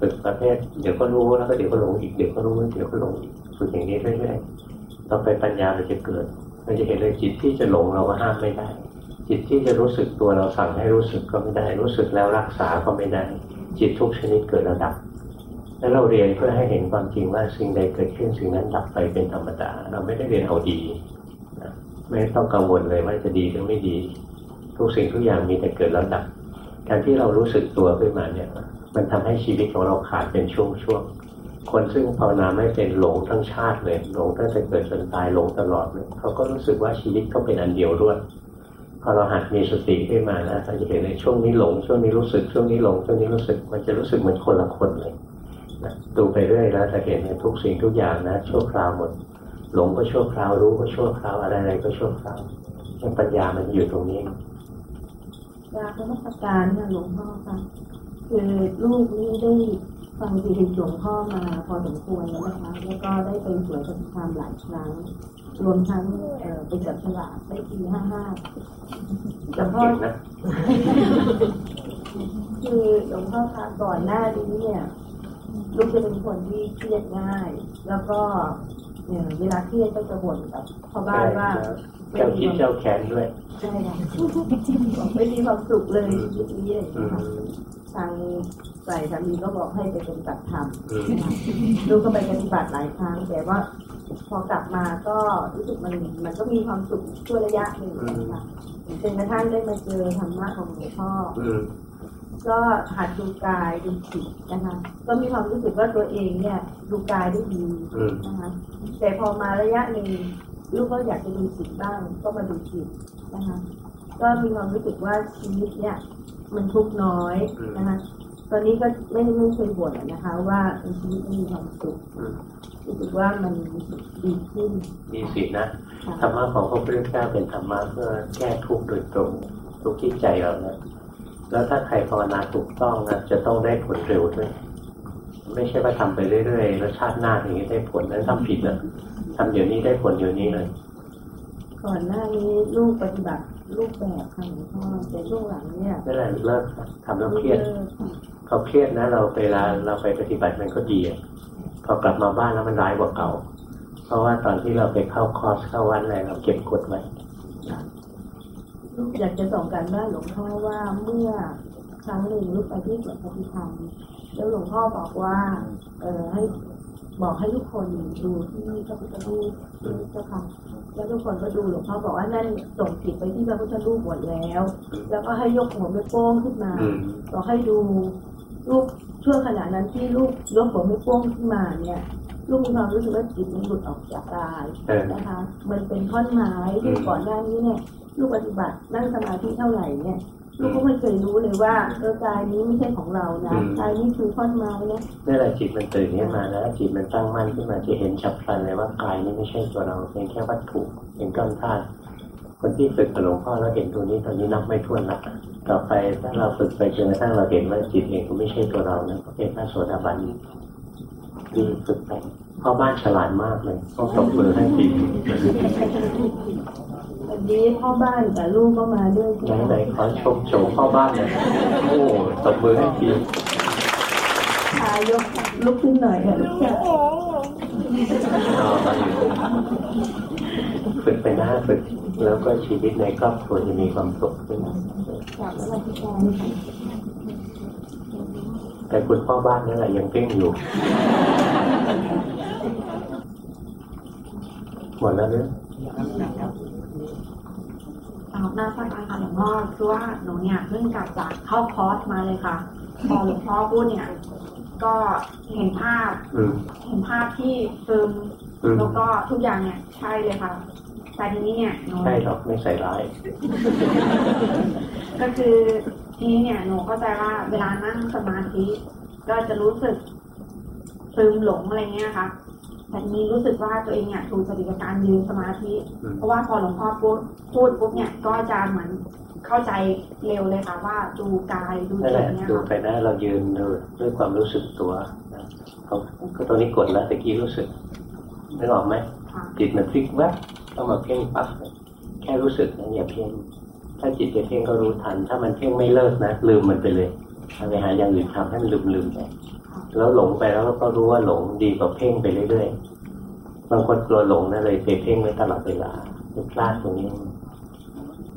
ฝึกประเภทเดี๋ยวก็รู้แล้วก็เดี๋ยวก็หลงอีกเดี๋ยวก็รู้เดี๋ยวก็หลงอีกฝึกอย่างนี้เรื่อยๆต่อไปปัญญามันจะเกิดมันจะเห็นเลยจิตที่จะหลงเราก็ห้ามไม่ได้ จิตที่จะรู้สึกตัวเราสั่งให้รู้สึกก็ไม่ได้ รู้สึกแล้วรักษาก็ไม่ได้ จิตทุกชนิดเกิดระดับ แล้วเราเรียนเพื่อให้เห็นความจริงว่าสิ่งใดเกิดขึ้นสิ่งนั้นดับไปเป็นธรรมดา เราไม่ได้เรียนเอาดีไม่ต้องกังวลเลยว่าจะดีหรือไม่ดี ทุกสิ่งทุกอย่างมีแต่เกิดแล้วดับ การที่เรารู้สึกตัวขึ้นมาเนี่ย มันทำให้ชีวิตของเราขาดเป็นช่วงๆคนซึ่งภาวนาไม่เป็นหลงทั้งชาติเลยหลงตั้งแต่เกิดจนตายหลงตลอดเลยเขาก็รู้สึกว่าชีวิตเขาเป็นอันเดียวรวด พอเราหัดมีสติขึ้นมานะเราจะเห็นเลยช่วงนี้หลง ช่วงนี้รู้สึกช่วงนี้หลงช่วงนี้รู้สึกมันจะรู้สึกเหมือนคนละคนเลยนะดูไปเรื่อยแล้วจะเห็นในทุกสิ่งทุกอย่างนะชั่วคราวหมด หลงก็ชั่วคราวรู้ก็ชั่วคราวอะไรๆก็ชั่วคราวปัญญามันอยู่ตรงนี้ยากนมัสการค่ะหลวงพ่อค่ะคือลูกนี่ได้ฟังซีดีหลวงพ่อมาพอสมควรแล้วนะคะ แล้วก็ได้ไปสวนสงครามหลายครั้ง รวมทั้งเอ่อไปจับฉลากได้ปีห้าห้าหลวงพ่อเก่งนะคือหลวงพ่อคะก่อนหน้านี้เนี่ยลูกจะเป็นคนที่เครียดง่าย แล้วก็เนี่ยเวลาเครียดก็จะบ่นกับพ่อบ้านว่าเจ้าคิดเจ้าแค้นด้วยใช่ค่ะไม่มีความสุขเลยชีวิตนี้อะไรอย่างอืเงี้ยค่ะมทางฝ่ายสามีก็บอกให้ไปปฏิบัติธรรมอืมลูกก็ไปปฏิบัติหลายครั้งแต่ว่า พอกลับมาก็รู้สึกมันมันก็มีความสุขชั่วระยะหนึ่งนะคะจนกระทั่งได้มาเจอธรรมะของหลวงพ่ออืมก็หัดดูกายดูจิตนะคะ ก็มีความรู้สึกว่าตัวเองเนี่ยดูกายได้ดีอืมนะคะแต่พอมาระยะหนึ่งลูกก็อยากจะดูจิตบ้าง ก็มาดูจิตนะคะ ก็มีความรู้สึกว่าชีวิตเนี่ย มันทุกข์น้อยนะคะ ตอนนี้ก็ไม่ไม่เคยบ่นอะนะคะว่าชีวิตมันมีความสุขอืมรู้สึกว่ามันดีขึ้นมีสิทธินะค่ะธรรมะของพระพุทธเจ้าเป็นธรรมะเพื่อแก้ทุกข์โดยตรงทุกข์ที่ใจเรานะแล้วถ้าใครภาวนาถูกต้องนะจะต้องได้ผลเร็วด้วยไม่ใช่ว่าทำไปเรื่อยๆแล้วชาติหน้าอย่างนี้ได้ผลนั้นทำผิดนะทำเดี๋ยวนี้ได้ผลเดี๋ยวนี้เลยก่อนหน้านี้ลูกปฏิบัติรูปแบบค่ะหลวงพ่อแต่ช่วงหลังเนี่ยนั่นแหละเลิกทำแล้วเครียด ลิกค่ะพอเครียดนะ เราเวลาเราไปปฏิบัติมันก็ดีอะพอกลับมาบ้านแล้วมันร้ายกว่าเก่า เพราะว่าตอนที่เราไปเข้าคอร์สเข้าวันอะไรเราเก็บกดไว้ลูกอยากจะส่งการบ้านหลวงพ่อว่าเมื่อครั้งหนึ่งลูกไปที่สวนปฏิธรรมแล้วหลวงพ่อบอกว่า เออให้บอกให้ทุกคนดูที่พระพุทธรูปที่เจ้าค่ะแล้วทุกคนก็ดูหลวงพ่อบอกว่านั่นส่งจิตไปที่พระพุทธรูปหมดแล้ว แล้วก็ให้ยกหัวไม่โป้งขึ้นมาอืมบอกให้ดู ลูกช่วงขณะนั้นที่ลูกยกหัวไม่โป้งขึ้นมาเนี่ยลูกมีความรู้สึกว่าจิตมันหลุดออกจากกายเออนะคะ มันเป็นท่อนไม้ที่ก่อนหน้านี้เนี่ยลูกปฏิบัตินั่งสมาธิเท่าไหร่เนี่ยลูกก็ไม่เคยรู้เลยว่าเออกายนี้ไม่ใช่ของเรานะอืมกายนี้คือท่อนไม้นะนั่นแหละจิตมันตื่นขึ้นมาแล้วจิตมันตั้งมั่นขึ้นมาจะเห็นฉับพลันเลยว่ากายนี้ไม่ใช่ตัวเราเป็นแค่วัตถุเป็นก้อนธาตุคนที่ฝึกกับหลวงพ่อแล้วเห็นตัวนี้ตอนนี้นับไม่ถ้วนละ ต่อไปถ้าเราฝึกไปจนกระทั่งเราเห็นว่าจิตเองก็ไม่ใช่ตัวเรานะก็เป็นพระโสดาบันดีฝึกไปพ่อบ้านฉลาดมากเลยต้องตบมือให้ทีวันนี้พ่อบ้านกับลูกก็มาด้วยไหนไหนๆขอชมโฉมพ่อบ้านหน่อยโอ้ตบมือให้ทีพายกลุกขึ้นหน่อยค่ะลูกชายเอามาอยู่ฝึกไปนะฝึก แล้วก็ชีวิตในครอบครัวจะมีความสุขขึ้นกลับมาที่การค่ะแต่คุณพ่อบ้านนั่นแหละยังเพ่งอยู่ หมดแล้วเนอะตามหน้าสักการค่ะหลวงพ่อคือว่าหนูเนี่ยเพิ่งกลับจากเข้าคอร์สมาเลยค่ะ พอหลวงพ่อพูดเนี่ย ก็เห็นภาพอืมเห็นภาพที่ซึมอืมแล้วก็ทุกอย่างเนี่ยใช่เลยค่ะ แต่ทีนี้เนี่ยหนูใช่หรอกไม่ใส่ร้าย ก็คือทีนี้เนี่ยหนูเข้าใจว่าเวลานั่งสมาธิก็จะรู้สึกซึมหลงอะไรเงี้ยค่ะแต่ทีนี้รู้สึกว่าตัวเองเนี่ยถูกจริตกับการยืนสมาธิอืมเพราะว่าพอหลวงพ่อพูดพูดปุ๊บเนี่ยก็จะเหมือนเข้าใจเร็วเลยค่ะว่าดูกายดูนั่นจิแหตละเนี่ยดูค่ะไปนะเรายืนดูด้วยความรู้สึกตัวนะเขาก็ตัวนี้กดแล้วตะกี้รู้สึกนึกออกไหมค่ะจิตมันพลิกแวบ ต้องมาเพ่งปั๊บเลยแค่รู้สึกนะอย่าเพ่งถ้าจิตจะเพ่งก็รู้ทัน ถ้ามันเพ่งไม่เลิกนะลืมมันไปเลยเอาไปหาอย่างอื่นทำให้มันลืมลืมๆไปแล้วหลงไปแล้วก็รู้ว่าหลงดีกว่าเพ่งไปเรื่อยๆบางคนกลัวหลงนะเลยไปเพ่งไว้ตลอดเวลาเป็นพลาดตรงนี้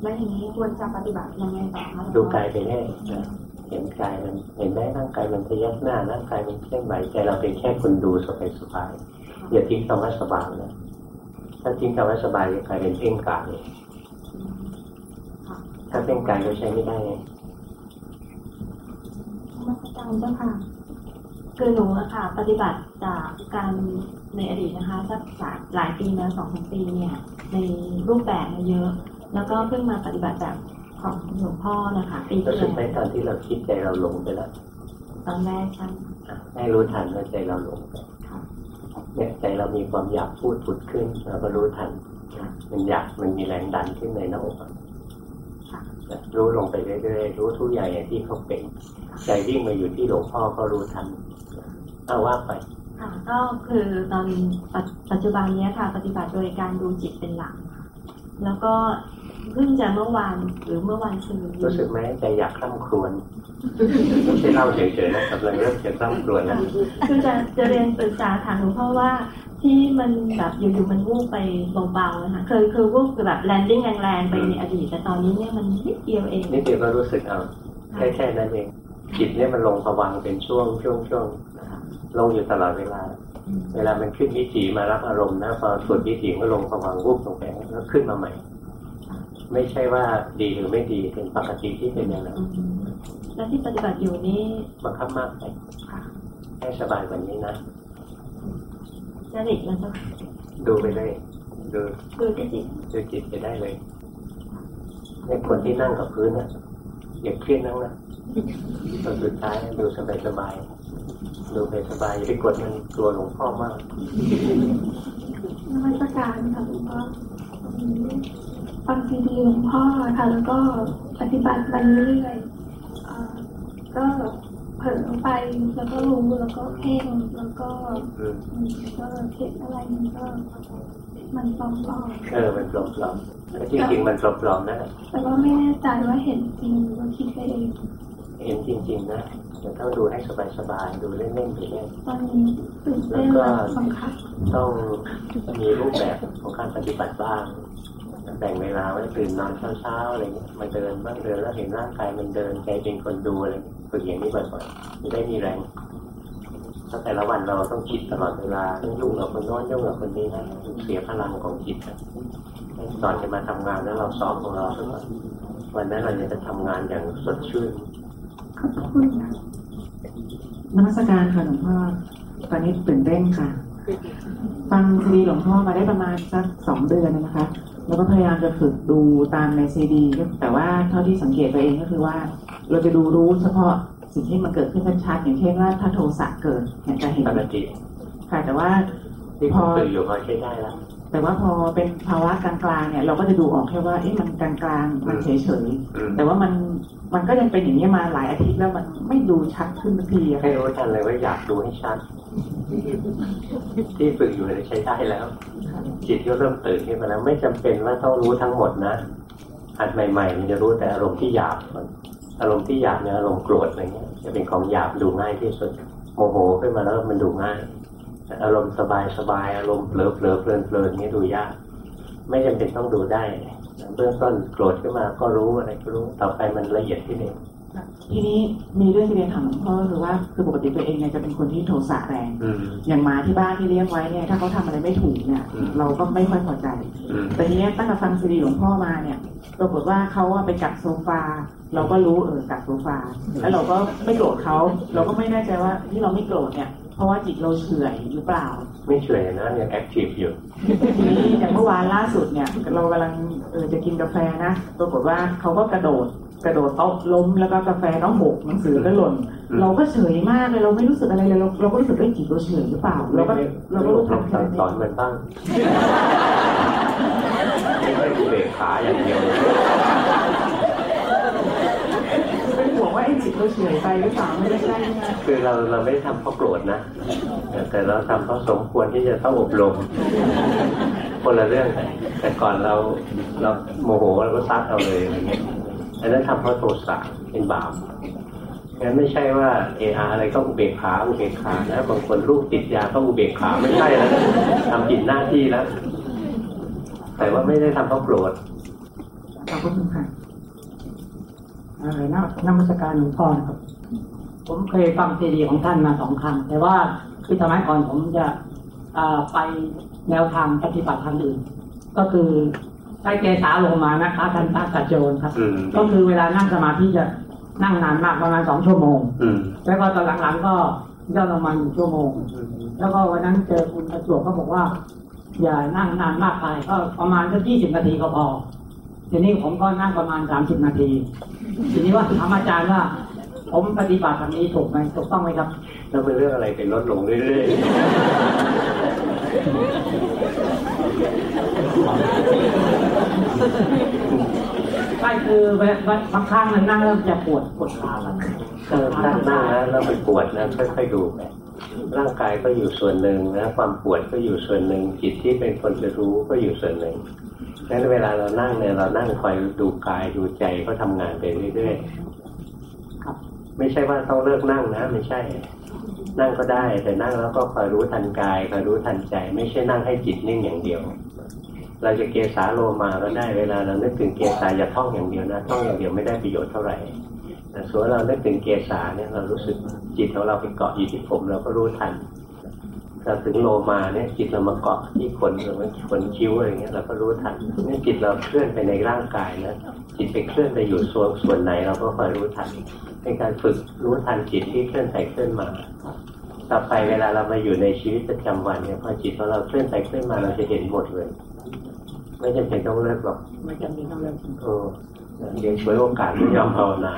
แล้วทีนี้ควรจะปฏิบัติยังไงต่อคะหลวงพ่อดูกายไปแน่นะเห็นกายมันเห็นได้ร่างกายมันพยักหน้าร่างกายมันเคลื่อนไหวใจเราเป็นแค่คนดูสบายสบายๆอย่าทิ้งคำว่าสบายนะ ถ้าทิ้งคำว่าสบายจะกลายเป็นเพ่งกายค่ะถ้าเพ่งกายก็ใช้ไม่ได้ไงมาสการเจ้าค่ะคือหนูอะค่ะ ปฏิบัติจากการในอดีตนะคะสักจากหลายปีมาสองสามปีเนี่ย ในรูปแบบมาเยอะ แล้วก็เพิ่งมาปฏิบัติแบบของหลวงพ่อนะคะปีรู้ที่สึกไหมแล้วตอนที่เราคิดใจเราหลงไปแล้วตอนแรกใช่อะให้รู้ทันว่าใจเราหลงไปค่ะ เนี่ยใจเรามีความอยากพูดผุดขึ้นเราก็รู้ทันมันอยากมันมีแรงดันขึ้นในหน้าอกรู้ลงไปเรื่อยๆรู้ทุกอย่างอย่างที่เขาเป็นใจวิ่งมาอยู่ที่หลวงพ่อก็รู้ทันเอาว่าไปก็คือตอนปัจจุบันนี้ค่ะ ปฏิบัติโดยการดูจิตเป็นหลักแล้วก็ เพิ่งจะเมื่อวานหรือเมื่อวันซืนรู้สึกไหมใจอยากคร่ำครวญไม่ใช่เล่าเฉยๆนะกำลังเริ่มจะคร่ำครวญนะคือจะจะเรียนปรึกษาถามหลวงพ่อว่าที่มันแบบอยู่ๆมันวูบไปเบาๆนะคะเคยคือวูบคือแบบ landing แรงๆไปในอดีตแต่ตอนนี้เนี่ยมันนิดเดียวเองนิดเดียวกก็รู้สึกเอาแค่แค่นั้นเองจิตเนี่ยมันลงภวังค์เป็นช่วงช่วงช่วงลงอยู่ตลอดเวลา เวลามันขึ้นวิถีมารับอารมณ์นะพอสุดวิถีก็ลงภวังค์วูบลงไปแล้วขึ้นมาใหม่ ไม่ใช่ว่าดีหรือไม่ดีเป็นปกติที่เป็นอย่างนั้นอืมแล้วที่ปฏิบัติอยู่นี่บังคับมากไปค่ะให้สบายกว่านี้นะจริตแล้วก็ดูไปเลยดูคือที่จิตดูจิตไปได้เลยเนี่ยคนที่นั่งกับพื้นนะอย่าเครียดนั่งนะตอนสุดท้ายดูสบายสบายๆดูไปสบายอย่าไปกดมันตัวหลวงพ่อมากนมัสการค่ะหลวงพ่อ ฟังซีดีหลวงพ่อค่ะ แล้วก็ปฏิบัติไปเรื่อยๆอ่าก็เผลอไปแล้วก็รู้แล้วก็เพ่งแล้วก็อืมอืมก็เห็นอะไรมันก็มันปลอมเออมันปลอมๆแต่จริงๆมันปลอมๆนะๆแต่ว่าไม่แน่ใจว่าเห็นจริงหรือว่าคิดไปเองเห็นจริง ๆ นะแต่ต้องดูให้สบายๆดูเล่นๆไปเรื่อยตอนนี้ตื่นเต้นและบังคับต้องมีรูปแบบของการปฏิบัติบ้าง แบ่งเวลาไว้ตื่นนอนเช้าๆอะไรเงี้ยมาเดินบ้างเดินแล้วเห็นร่างกายมันเดินใจเป็นคนดูอะไรเงี้ยฝึกอย่างนี้บ่อยๆจะได้มีแรงถ้าแต่ละวันเราต้องคิดตลอดเวลาต้องยุ่งกับคนโน้นยุ่งกับคนนี้นะเสียพลังของจิตก่อนจะมาทำงานแล้วเราซ้อมของเราสักวันวันนั้นเราจะทำงานอย่างสดชื่นขอบคุณค่ะนมัสการค่ะหลวงพ่อตอนนี้ตื่นเต้นค่ะ ฟังซีดีหลวงพ่อมาได้ประมาณสักสองเดือนนะคะ แล้วก็พยายามจะฝึกดูตามในซีดีแต่ว่าเท่าที่สังเกตตัวเองก็คือว่า เราจะดูรู้เฉพาะสิ่งที่มันเกิดขึ้นชัดๆอย่างเช่นว่าถ้าโทสะเกิดเนี่ยจะเห็นปกติค่ะแต่ว่าที่ผมฝึกอยู่พอใช้ได้แล้วแต่ว่าพอเป็นภาวะกลางๆเนี่ย เราก็จะดูออกแค่ว่าเอ๊ะมันกลางๆมันเฉยอืมๆแต่ว่ามัน มันก็ยังเป็นอย่างนี้มาหลายอาทิตย์แล้วมันไม่ดูชัดขึ้นสักทีอะให้ค่รู้ทันเลยว่าอยากดูให้ชัด ที่ฝึกอยู่เนี่ยใช้ได้แล้ว จิตก็เริ่มตื่นขึ้นมาแล้ว ไม่จำเป็นว่าต้องรู้ทั้งหมดนะหัดใหม่ ๆ มันจะรู้แต่อารมณ์ที่หยาบก่อารมณ์ที่หยาบเนี่ยอารมณ์โกรธอะไรเงี้ยจะเป็นของหยาบดูง่ายที่สุดโมโหขึ้นมาแล้วมันดูง่ายแต่อารมณ์สบายๆอารมณ์เผลอเผลอเพลินเพลินนี่ดูยาก ไม่จำเป็นต้องดูได้ เบื้องต้นโกรธขึ้นมาก็รู้อะไรก็รู้ต่อไปมันละเอียดที่เองทีนี้มีเรื่องที่เรียนถามหลวงพ่อคือว่าคือปกติตัวเองเนี่ยจะเป็นคนที่โทสะแรงอืมอย่างหมาที่บ้านที่เลี้ยงไว้เนี่ยถ้าเขาทำอะไรไม่ถูกเนี่ยอืมเราก็ไม่ค่อยพอใจอืมแต่ทีเนี้ยตั้งแต่ฟังซีดีหลวงพ่อมาเนี่ยปรากฏว่าเขาอะไปกัดโซฟา เราก็รู้เออกัดโซฟา แล้วเราก็ไม่โกรธเขาเราก็ไม่แน่ใจว่าที่เราไม่โกรธเนี่ยเพ ราะว่าจิตเราเฉื่อยหรือเปล่า ไม่เฉยนะยังแอคทีฟอยู่ทีนี้อย่างเมื่อวานล่าสุดเนี่ย เรากำลังเออจะกินกาแฟนะปรากฏว่าเขาก็กระโดดกระโดดโต๊ะล้มแล้วก็กาแฟก็หกหนังสือก็หล่นอืมเราก็เฉยมากเลยเราไม่รู้สึกอะไรเลยเราเราก็รู้สึกว่าจิตเราเฉยหรือเปล่า เราก็เราก็รู้ต้ทัอนงแค่สั่งนั้นสอนมันบ้างไม่ใช่อุเบกขาอย่างเดียว เป็นห่วง ว่าไอ้จิตเราเฉยไปหรือเปล่าไม่ได้ใช่ไหมคือเราเราไม่ได้ทำเพราะโกรธนะ แต่เราทำเพราะสมควรที่จะต้องอบรมคนละเรื่องกันแต่ก่อนเราเราโมโหเราก็ซัดเอาเลยอะไรเงี้ยอันนั้นทำเพราะโทสะเป็นบาปงั้นไม่ใช่ว่าเออาอะไรก็อุเบกขาอุเบกขานะบางคนลูกติดยาก็อุเบกขาไม่ใช่แล้วทำผิดหน้าที่แล้วแต่ว่าไม่ได้ทำเพราะโกรธขอบคุณค่ะ เอ่อนักนมัสการหลวงพ่อนะครับ ผมเคยฟังซีดีของท่านมาสองครั้งแต่ว่าคือสมัยก่อนผมจะเอ่อไปแนวทางปฏิบัติทางอื่น ก็คือใช้เกสาลงมานะคะท่านพระกัจโจนครับอืมก็คือเวลานั่งสมาธิจะนั่งนานมากประมาณสองชั่วโมงอืมแล้วก็ตอนหลังๆก็ย่อลงมาหนึ่งชั่วโมง แล้วก็วันนั้นเจอคุณประจวบก็บอกว่า อย่านั่งนานมากไปก็ประมาณสักยี่สิบนาทีก็พอ ทีนี้ผมก็นั่งประมาณสามสิบนาที ทีนี้ว่าถามอาจารย์ว่า ผมปฏิบัติแบบนี้ถูกไหมถูกต้องไหมครับ แล้วเป็นเรื่องอะไรเป็นลดลงเรื่อยๆใช่คือเวลาบางครั้งมันนั่งแล้วจะปวดปวดขาแล้วเออนั่งนั่งนะแล้วมันปวดนะค่อยๆดูไปร่างกายก็อยู่ส่วนหนึ่งนะความปวดก็อยู่ส่วนหนึ่งจิตที่เป็นคนจะรู้ก็อยู่ส่วนหนึ่ง งั้นเวลาเรานั่งเนี่ยเรานั่งคอยดูกายดูใจก็ทำงานไปเรื่อยๆครับไม่ใช่ว่าต้องเลิกนั่งนะ ไม่ใช่ นั่งก็ได้ แต่นั่งแล้วก็คอยรู้ทันกายคอยรู้ทันใจ ไม่ใช่นั่งให้จิตนิ่งอย่างเดียว เราจะเกสาโลมาก็ได้เวลาเรานึกถึงเกสาอย่าท่องอย่างเดียวนะท่องอย่างเดียวไม่ได้ประโยชน์เท่าไหร่แต่ส่วนเรานึกถึงเกสาเนี่ยเรารู้สึกจิตของเราไปเกาะอยู่ที่ผมเราก็รู้ทัน เราถึงโลมาเนี่ยจิตเรามาเกาะที่ขนหรือว่าขนคิ้วอะไรเงี้ยเราก็รู้ทันเนี่ยจิตเราเคลื่อนไปในร่างกายนะจิตไปเคลื่อนไปอยู่ส่วนส่วนไหน เราก็คอยรู้ทันเป็นการฝึกรู้ทันจิตที่เคลื่อนไปเคลื่อนมา ต่อไปเวลาเรามาอยู่ในชีวิตประจำวันเนี่ยพอจิตของเราเคลื่อนไปเคลื่อนมาเราจะเห็นหมดเลย ไม่จำเป็นต้องเลิกหรอกไม่จำเป็นต้องเลิกเออเดี๋ยวช่วยโอกาสไม่ยอมภาวนา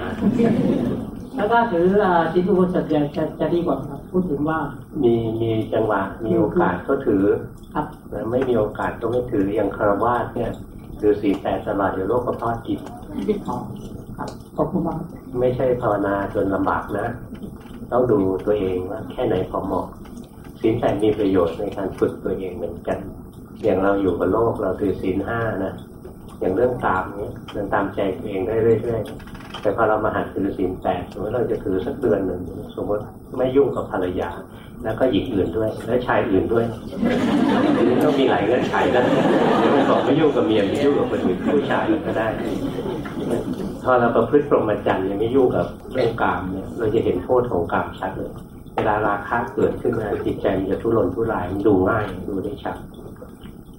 แล้วก็ถือเอ่อจิตอุโบสถจะจะจะดีกว่าครับ พูดถึงว่า มีมีจังหวะมีโอกาสก็ถือครับแล้วไม่มีโอกาสก็ไม่ถืออย่างคารวาสเนี่ยถือสีลแปดตลอดอยู่โรคกระเพาะจิตอ๋อครับขอบคุณมากไม่ใช่ภาวนาจนลำบากนะ ต้องดูตัวเองว่าแค่ไหนพอเหมาะศีลแปดมีประโยชน์ในการฝึกตัวเองเหมือนกัน อย่างเราอยู่กับโลกเราถือศีลห้านะอย่างเรื่องตามเนี้ยเดินตามใจตัวเองได้เรื่อยๆ แต่พอเรามาหัดถือศีลแปดสมมติเราจะถือสักเดือนหนึ่งสมมติไม่ยุ่งกับภรรยา แล้วก็หญิงอื่นด้วย และชายอื่นด้วยทีนี้ต้องมีหลายเงื่อนไขนะเดี๋ยวมันบอกไม่ยุ่งกับเมียไม่ยุ่งกับคนอื่นผู้ชายก็ได้พอเราประพฤติพรหมจรรย์เนี่ยไม่ยุ่งกับเรื่องกามเนี่ยเราจะเห็นโทษของกามชัดเลยเวลาราคะเกิดขึ้นมาจิตใจมันจะทุรนทุรายมันดูง่ายดูได้ชัด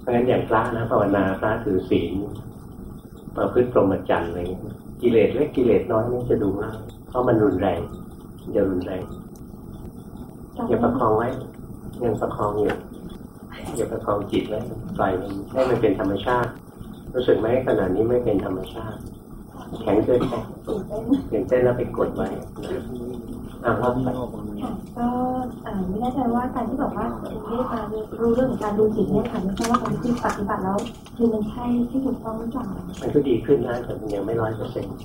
เพราะฉะนั้นอย่างพระนะภาวนาพระถือศีลประพฤติพรหมจรรย์อะไรอย่างเงี้ย กิเลสเล็กกิเลสน้อยนี่จะดูง่ายเพราะมันรุนแรงจะรุนแรงอย่าประคองไว้ยังประคองอยู่อย่าประคองจิตไว้ปล่อยมันให้มันเป็นธรรมชาติ รู้สึกไหมขณะนี้ไม่เป็นธรรมชาติ แข็งเกินไปตื่นเต้นแล้วไปกดไว้ อะรอบไปค่ะก็เอ่อไม่แน่ใจว่าการที่บอกว่าเรียกมารู้เรื่องของการดูจิตเนี่ยค่ะไม่ใช่ว่าคนที่ปฏิบัติแล้วคือมันใช่ที่ถูกต้องหรือเปล่ามันก็ดีขึ้นนะแต่มันยังไม่ร้อยเปอร์เซ็นต์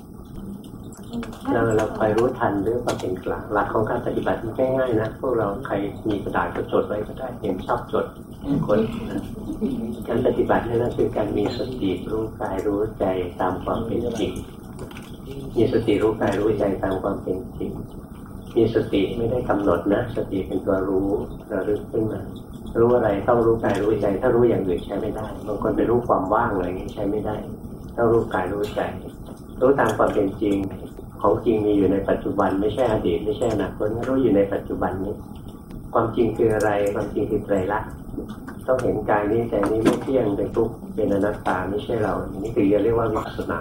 เราเราคอยรู้ทันเรื่องความเป็นกลางหลักของการปฏิบัติมันง่ายๆนะพวกเราใครมีกระดาษก็จดไว้ก็ได้เห็นชอบจดคนนะการปฏิบัติเนี่ยนะคือการมีสติรู้กายรู้ใจตามความเป็นจริงมีสติรู้กายรู้ใจตามความเป็นจริง มีสติไม่ได้กำหนดนะ สติเป็นตัวรู้ระลึกขึ้นมารู้อะไรต้องรู้กายรู้ใจ ถ้ารู้อย่างอื่นใช้ไม่ได้บางคนไปรู้ความว่างอะไรอย่างนี้ใช้ไม่ได้ ต้องรู้กายรู้ใจ รู้ตามความเป็นจริง ของจริงมีอยู่ในปัจจุบันไม่ใช่อดีตไม่ใช่อนาคตรู้อยู่ในปัจจุบันนี้ ความจริงคืออะไร ความจริงคือไตรลักษณ์ต้องเห็นกายนี้ใจนี้ไม่เที่ยงเป็นทุกข์เป็นอนัตตาไม่ใช่เราอันนี้คือเรียกว่าวิปัสสนา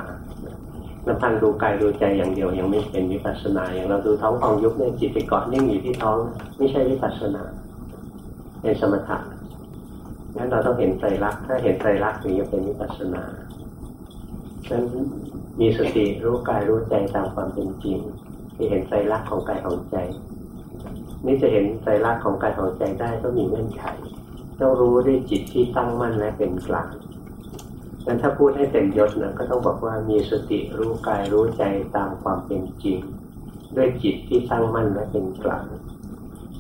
ลำพังดูกายดูใจอย่างเดียว ยังไม่เป็นวิปัสสนาอย่างเราดูท้องฟองยุบเนี่ยจิตไปเกาะนิ่งอยู่ที่ท้อง ไม่ใช่วิปัสสนา เป็นสมถะงั้นเราต้องเห็นไตรลักษณ์ถ้าเห็นไตรลักษณ์ถึงจะเป็นวิปัสสนาฉะนั้นมีสติรู้กายรู้ใจตามความเป็นจริงที่เห็นไตรลักษณ์ของกายของใจ นี่จะเห็นไตรลักษณ์ของกายของใจได้ต้องมีเงื่อนไขต้องรู้ด้วยจิตที่ตั้งมั่นและเป็นกลาง งั้นถ้าพูดให้เต็มยศนะก็ต้องบอกว่ามีสติรู้กายรู้ใจตามความเป็นจริง ด้วยจิตที่ตั้งมั่นและเป็นกลาง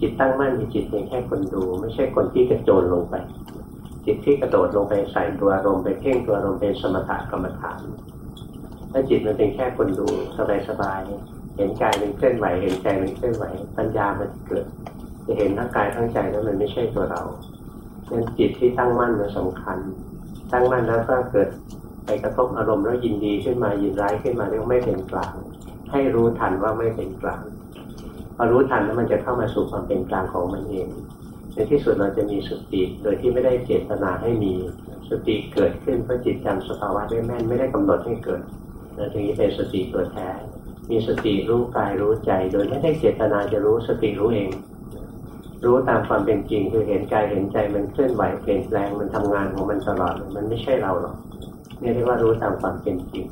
จิตตั้งมั่นมีจิตเพียงแค่คนดู ไม่ใช่คนที่กระโจนลงไป จิตที่กระโดดลงไปใส่ตัวอารมณ์ไปเพ่งตัวอารมณ์เป็นสมถะกรรมฐาน ถ้าจิตมันเป็นแค่คนดูสบายๆเห็นกายเป็นเคลื่อนไหวเห็นใจเป็นเคลื่อนไหวปัญญามันเกิด จะเห็นทั้งกายทั้งใจแล้วมันไม่ใช่ตัวเรานั้นจิตที่ตั้งมั่นมันสำคัญ ตั้งมั่นแล้วก็เกิดไปกระทบอารมณ์แล้วยินดีขึ้นมายินร้ายขึ้นมาเรียกไม่เป็นกลาง ให้รู้ทันว่าไม่เป็นกลางพอรู้ทันแล้วมันจะเข้ามาสู่ความเป็นกลางของมันเองในที่สุดเราจะมีสติโดยที่ไม่ได้เจตนาให้มีสติเกิดขึ้นเพราะจิตจำสภาวะได้แม่นไม่ได้กำหนดให้เกิดนะถึงนี้เป็นสติตัวแท้ มีสติรู้กายรู้ใจ โดยไม่ได้เจตนาจะรู้สติรู้เอง รู้ตามความเป็นจริงคือเห็นกายเห็นใจมันเคลื่อนไหวเปลี่ยนแปลงมันทำงานของมันตลอดมันไม่ใช่เราหรอกนี่เรียกว่ารู้ตามความเป็นจริง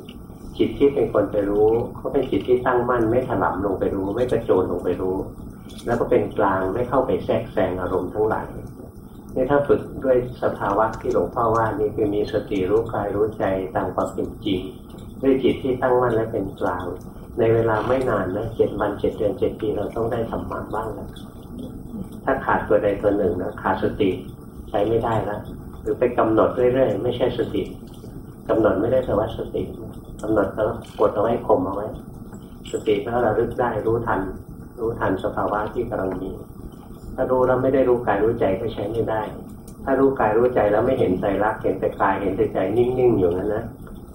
จิตที่เป็นคนไปรู้เขาเป็นจิตที่ตั้งมั่นไม่ถลำลงไปรู้ ไม่กระโจนลงไปรู้ แล้วก็เป็นกลางไม่เข้าไปแทรกแซงอารมณ์ทั้งหลายนี่ถ้าฝึกด้วยสภาวะที่หลวงพ่อว่านี่คือมีสติรู้กายรู้ใจตามความเป็นจริง ด้วยจิตที่ตั้งมั่นและเป็นกลาง ในเวลาไม่นานนะเจ็ดวันเจ็ดเดือนเจ็ดปีเราต้องได้ธรรมะบ้างแล้ว ถ้าขาดตัวใดตัวหนึ่งนะขาดสติใช้ไม่ได้แล้วหรือไปกำหนดเรื่อยๆไม่ใช่สติกำหนดไม่ได้แปลว่าสติกำหนดแล้วกดเอาไว้ข่มเอาไว้ สติถ้าเราลึกได้รู้ทัน รู้ทันสภาวะที่กำลังมีถ้ารู้แล้วไม่ได้รู้กายรู้ใจก็ใช้ไม่ได้ ถ้ารู้กายรู้ใจแล้วไม่เห็นใจรักเห็นแต่กายเห็นแต่ใจนิ่งๆอยู่นั้นนะ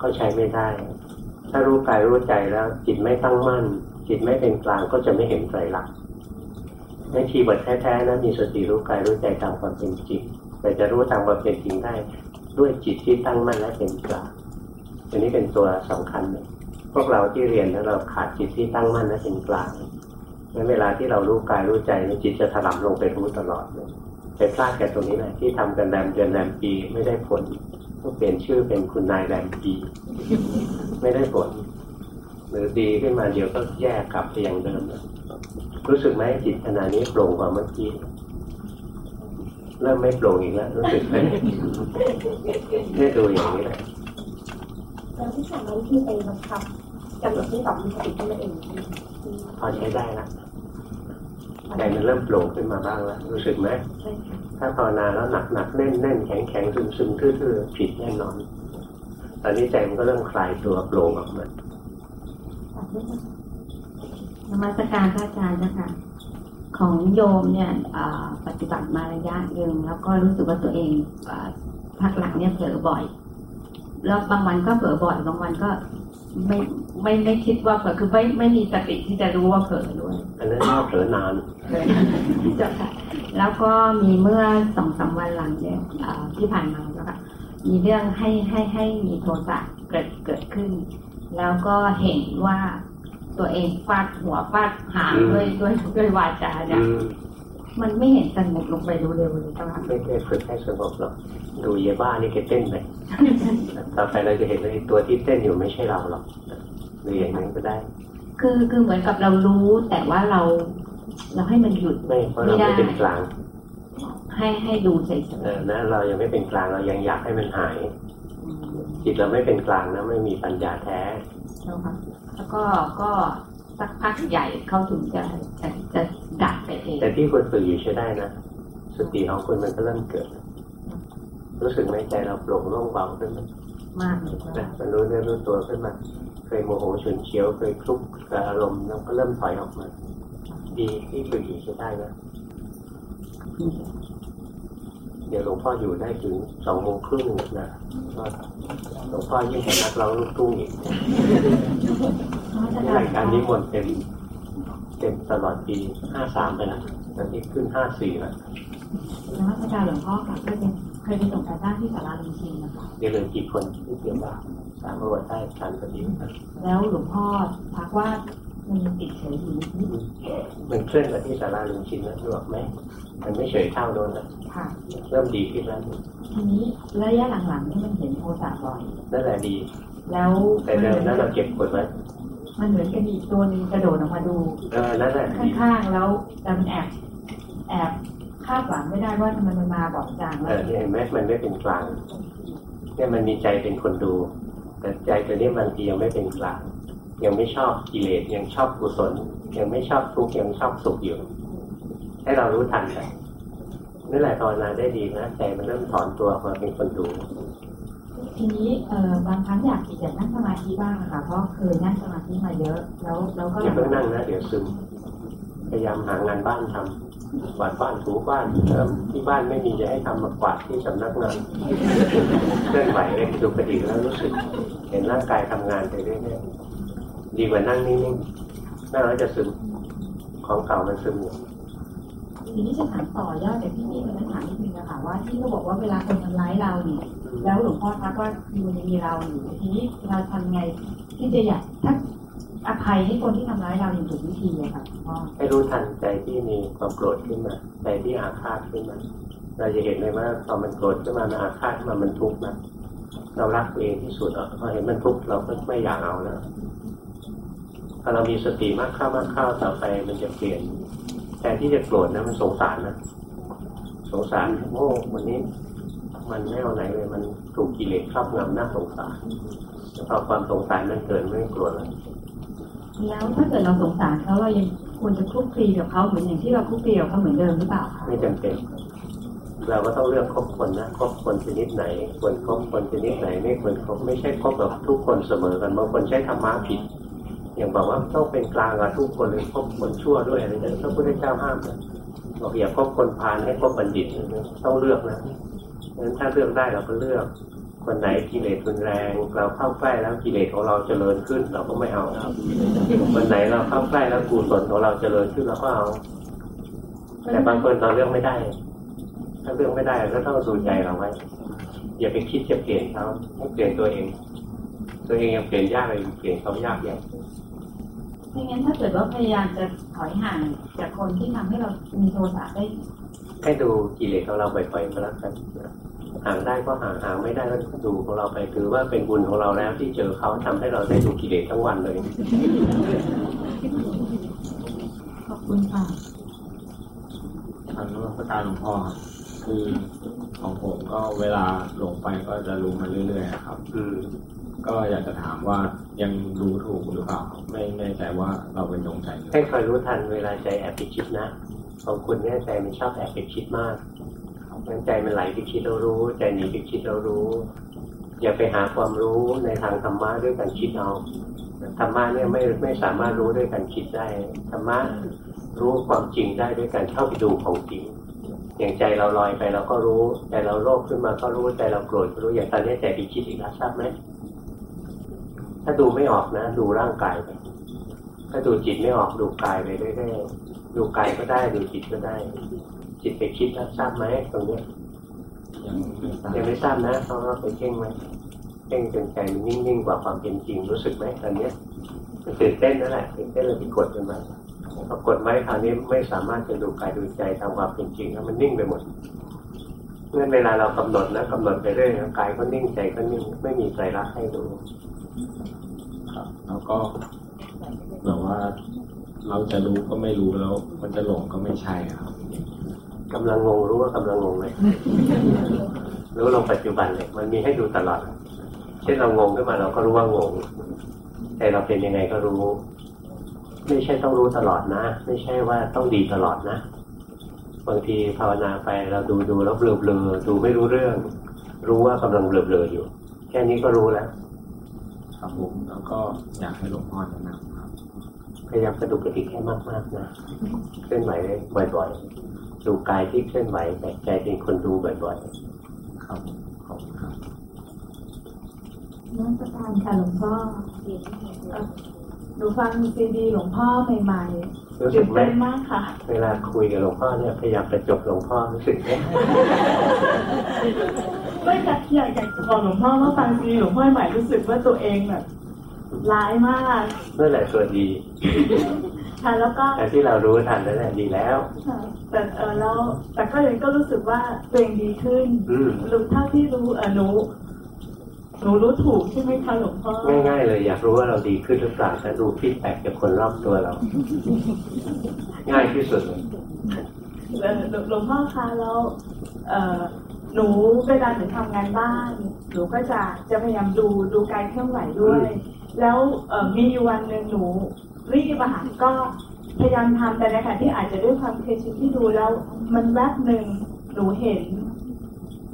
ก็ใช้ไม่ได้ ถ้ารู้กายรู้ใจแล้ว จิตไม่ตั้งมั่น จิตไม่เป็นกลางก็จะไม่เห็นใจรักในชีวิตแท้ๆนะมีสติรู้กายรู้ใจตามความเป็นจริงแต่จะรู้ตามความเป็นจริงได้ ด้วยจิตที่ตั้งมั่นและเป็นกลางอันนี้เป็นตัวสำคัญเลยพวกเราที่เรียนแล้วเราขาดจิตที่ตั้งมั่นและเป็นกลางในเวลาที่เรารู้กายรู้ใจจิตจะถลำลงไปรู้ตลอดเลยแต่พลาดแค่ตรงนี้แหละที่ทำกันแรมเดือนแรมปีไม่ได้ผลต้องเปลี่ยนชื่อเป็นคุณนายแรมปีไม่ได้ผล หรือดีขึ้นมาเดี๋ยวก็แยกกลับไปอย่างเดิมเลยรู้สึกไหมจิตขณะนี้โปร่งกว่าเมื่อกี้เริ่มไม่โปร่งอีกแล้วรู้สึกไหมได้ดูอย่างนี้แหละแล้วที่สองนั้นที่ไปบังคับกำหนดที่ตอบมีสติขึ้นมาเองพอใช้ได้ละใจมันเริ่มโปร่งขึ้นมาบ้างแล้วรู้สึกไหมใช่ค่ะถ้าภาวนาแล้วหนักหนักๆแน่นแน่นๆแข็งแข็งซึมซึมๆทื่อๆผิดแน่นอน ตอนนี้ใจมันก็เริ่มคลายตัวโปร่งออกมา นมัสการพระอาจารย์นะคะของโยมเนี่ยอ่าปฏิบัติมาระยะหนึ่งแล้วก็รู้สึกว่าตัวเองอ่าพักหลังเนี่ยเผลอบ่อย แล้วบางวันก็เผลอบ่อยบางวันก็ไม่ไม่ไม่คิดว่าเผลอคือไม่ไม่มีสติที่จะรู้ว่าเผลอด้วยอันนั้นเรียกว่าเผลอนานเจ้าค่ะแล้วก็มีเมื่อสองสามวันหลังเนี่ยอ่าที่ผ่านมาแล้วค่ะมีเรื่องให้ให้ให้มีโทสะเกิดเกิดขึ้น แล้วก็เห็นว่าตัวเองฟาดหัวฟาดหางอืมด้วยด้วยด้วยวาจาเนี่ยอืมมันไม่เห็นสงบลงไปดูเร็วเลยเจ้าค่ะไม่ได้ฝึกให้สงบหรอกดูเยบ้านี่แกเต้นไปต่อไปเราจะเห็นว่าไอ้ตัวที่เต้นอยู่ไม่ใช่เราหรอกหรืออย่างนั้นก็ได้ คือคือเหมือนกับเรารู้แต่ว่าเรา เราให้มันหยุดไม่เพราะเราไม่เป็นกลาง ให้ให้ดูเฉยเออนะเรายังไม่เป็นกลางเรายังอยากให้มันหายๆ จิตเราไม่เป็นกลางนะไม่มีปัญญาแท้เจ้าค่ะแล้วก็ก็สักพักใหญ่เขาถึงจะจะจะดับไปเองแต่ที่คุณฝึกอยู่ใช้ได้นะสติของคุณมันก็เริ่มเกิด รู้สึกไหมใจเราโปร่งโล่งเบาขึ้นมามากเลยนะมันรู้เนื้อรู้ตัวขึ้นมาเคยโมโหฉุนเฉียวเคยคลุกกับอารมณ์แล้วก็เริ่มถอยออกมา ดีที่ฝึกอยู่ใช้ได้นะเดี๋ยวหลวงพ่ออยู่ได้ถึงสองโมงครึ่งนะก็หลวงพ่อยิ่งกว่านักร้องลูกทุ่งอีกรายการนี้หมดเต็มเต็มตลอดปีห้าสามไปแล้วตอนนี้ขึ้นห้าสี่แล้วนมัสการหลวงพ่อค่ะก็ยังเคยไปส่งการบ้านที่ศาลาลุงชินนะคะเดี๋ยวเหลือกี่คนที่เตรียมว่าสามวันได้ทันพอดีครับแล้วหลวงพ่อทักว่า มันยังติดเฉยอยู่นิดมันเคลื่อนมาที่สาราลุงชินแล้วรู้ไหมมันไม่เฉยเท่าโดนแล้วๆค่ะเริ่มดีขึ้นแล้วทีนี้ระยะหลังๆนี่มันเห็นโทสะบ่อยนั่นแหละดี แล้วแต่เดิมนั้นเราเก็บกดไว้มันเหมือนกับมีอีกตัวหนึงกระโดดออกมาดูเออนั่นแหละดีข้างๆแล้วแต่มันแอบแอบคาดหวังไม่ได้ว่าทำไมมันมาบ่อยจังเอแล้วอเนี่ยเห็นไหมมันไม่เป็นกลางเนี่ยมันมีใจเป็นคนดู แต่ใจตัวนี้บางทียังไม่เป็นกลาง ยังไม่ชอบกิเลสยังชอบกุศล ยังไม่ชอบทุกข์ยังชอบสุขอยู่ ให้เรารู้ทันไปนี่แหละภาวนาได้ดีนะใจมันเริ่มถอนตัวมาเป็นคนดู ทีนี้เอ่อบางครั้งอยากอยากนั่งสมาธิบ้างอะค่ะเพราะเคยนั่งสมาธิมาเยอะแล้วแล้วก็อย่าเพิ่งนั่งนะเดี๋ยวซึมพยายามหางานบ้านทำกวาดบ้านถูบ้านเอิ่มที่บ้านไม่มีจะให้ทำมากวาดที่สำนักงานเคลื่อนไหวเล่นดูกระดิกแล้วรู้สึก เห็นร่างกายทำงานไปเรื่อยๆ ดีกว่านั่งนิ่งๆนั่งแล้วจะซึมของเก่ามันซึมอยู่ทีนี้จะถามต่อยอดจากที่นี่มันถามนิดนึงนะคะว่าที่เขาบอกว่าเวลาคนทำร้ายเราเนี่ยแล้วหลวงพ่อทักว่ามันยังมีเราอยู่ทีนี้เราทำไงที่จะอยากถ้าอภัยให้คนที่ทำร้ายเราอย่างถูกวิธีอะค่ะหลวงพ่อให้รู้ทันใจที่มีความโกรธขึ้นมาใจที่อาฆาตขึ้นมาเราจะเห็นเลยว่าพอมันโกรธขึ้นมามันอาฆาตขึ้นมามันทุกข์นะเรารักตัวเองที่สุดอะพอเห็นมันทุกข์เราก็ไม่อยากเอาแล้ว พอเรามีสติมากเข้ามากเข้าต่อไปมันจะเปลี่ยนแทนที่จะโกรธนะมันสงสารนะสงสารโอ้วันนี้ มันไม่เอาไหนเลยมันถูกกิเลสครอบงำน่าสงสารแล้วพอความสงสารมันเกิดไม่โกรธแล้วแล้วถ้าเกิดเราสงสารเขาเรายังควรจะคลุกคลีกับเขาเหมือนอย่างที่เราคลุกคลีกับเขาเหมือนเดิมหรือเปล่าคะไม่จำเป็นเราก็ต้องเลือกคบคนนะคบคนชนิดไหนควรคบคนชนิดไหนไม่ควรคบไม่ใช่คบกับทุกคนเสมอกันบางคนใช้ธรรมะผิด อย่างบอกว่าต้องเป็นกลางกับทุกคนเลยคบคนชั่วด้วยอะไรแต่พระพุทธเจ้าห้ามนะบอกอย่าคบคนพาลให้คบบัณฑิตนะต้องเลือกนะเพราะฉะนั้นถ้าเลือกได้เราก็เลือก คนไหนกิเลสรุนแรง เราเข้าใกล้แล้วกิเลสของเราเจริญขึ้น เราก็ไม่เอาคนไหนเราเข้าใกล้แล้วกุศลของเราเจริญขึ้นเราก็เอา แต่บางคนเราเลือกไม่ได้ ถ้าเลือกไม่ได้ก็ต้องดูใจเราไว้อย่าไปคิดจะเปลี่ยนเขาให้เปลี่ยนตัวเอง ตัวเองยังเปลี่ยนยากเลยเปลี่ยนเขายากอย่างไม่งั้นถ้าเกิดว่าพยายามจะถอยห่างจากคนที่ทำให้เรามีโทสะได้ให้ดูกิเลสของเราบ่อยๆก็แล้วกันนะห่างได้ก็ห่างห่างไม่ได้ก็ดูของเราไปถือว่าเป็นบุญของเราแล้วที่เจอเขาทำให้เราได้ดูกิเลสทั้งวันเลยขอบคุณค่ะทางนวัตการหลวงพ่อครับคือของผมก็เวลาหลงไปก็จะรู้มาเรื่อยๆครับอืม ก็อยากจะถามว่ายังรู้ถูกหรือเปล่าไม่แน่ใจว่าเราเป็นจงใจให้คอยรู้ทันเวลาใจแอบไปคิดนะของคุณเนี่ยใจมันชอบแอบไปคิดมากมันใจมันไหลไปคิดเรารู้ ใจหนีไปคิดเรารู้ อย่าไปหาความรู้ในทางธรรมะด้วยการคิดเอาธรรมะเนี่ยไม่ไม่สามารถรู้ด้วยการคิดได้ธรรมะรู้ความจริงได้ด้วยการเข้าไปดูของจริงอย่างใจเราลอยไปเราก็รู้ใจเราโลภขึ้นมาก็รู้ใจเราโกรธก็รู้อย่างตอนนี้ใจไปคิดอีกแล้วทราบไหม ถ้าดูไม่ออกนะ ดูร่างกายไปถ้าดูจิตไม่ออกดูกายไปเรื่อยๆดูกายก็ได้ดูจิตก็ได้ จิตไปคิดแล้วทราบไหมตรงเนี้ยยังไม่ทราบยังไม่ทราบนะเพราะว่าไปเพ่งไหมเพ่งจนใจมันนิ่งๆกว่าความเป็นจริงรู้สึกไหมตอนเนี้ยมันตื่นเต้นนั่นแหละตื่นเต้นเลยไปกดมันมาพอกดไว้คราวนี้ไม่สามารถจะดูกายดูใจตามความเป็นจริงแล้วมันนิ่งไปหมดเมื่อเวลาเรากำหนดนะกำหนดไปเรื่อยกายก็นิ่งใจก็นิ่งไม่มีใจรักให้ดู ครับ แล้วก็แบบว่าเราจะรู้ก็ไม่รู้แล้ว มันจะหลงก็ไม่ใช่ครับกำลังงงรู้ว่ากำลังงงเลยรู้ลงปัจจุบันเลย มันมีให้ดูตลอดเช่นเรางงขึ้นมาเราก็รู้ว่างงแต่เราเป็นยังไงก็รู้ ไม่ใช่ต้องรู้ตลอดนะ ไม่ใช่ว่าต้องดีตลอดนะบางทีภาวนาไปเราดูดูแล้วเบลอเบลอดูไม่รู้เรื่อง รู้ว่ากำลังเบลอเบลออยู่ แค่นี้ก็รู้แล้ว ครับผมแล้วก็อยากให้หลวงพ่อแนะนำครับ พยายามกระดุกกระดิกให้มากๆนะเคลื่อนไหวบ่อยๆดูกายที่เคลื่อนไหวแต่ใจเป็นคนดูบ่อยๆครับผมขอบคุณครับน้ำประทานค่ะหลวงพ่อเอ่อ หนูฟังซีดีหลวงพ่อใหม่รู้ๆสึตื่กนไหมเต้นมากค่ะ เวลาคุยกับหลวงพ่อเนี่ยพยายามประจบหลวงพ่อรู้สึกไหมไม่อยากอยากอยากจะบอกหลวงพ่อว่าฟังซีดีหลวงพ่อใหม่รู้สึกว่าตัวเองแบบร้ายมากเมื่อไหร่ตัวดีค่ะแล้วก็แต่ที่เรารู้ทันนั่นแหละดีแล้วค่ะแต่เออแล้วแต่ก็ยังก็รู้สึกว่าตัวเองดีขึ้นอืมรู้เท่าที่รู้เออหนู หนูรู้ถูกใช่ไหมคะหลวงพ่อง่ายๆเลยอยากรู้ว่าเราดีขึ้นหรือเปล่าแต่ดูฟีดแบ็กจากคนรอบตัวเรา ง่ายที่สุดเลยเอ่อหลวหลวงพ่อคะแล้วเอ่อหนูเวลาหนูทำงานบ้าน หนูก็จะจะพยายามดูดูการเคลื่อนไหวด้วย แล้วเอ่อมีอยู่วันหนึ่งหนูรีบอาหารก็พยายามทำแต่ในขณะที่อาจจะด้วยความเคยชินที่ดูแล้ว มันแวบหนึ่งหนูเห็น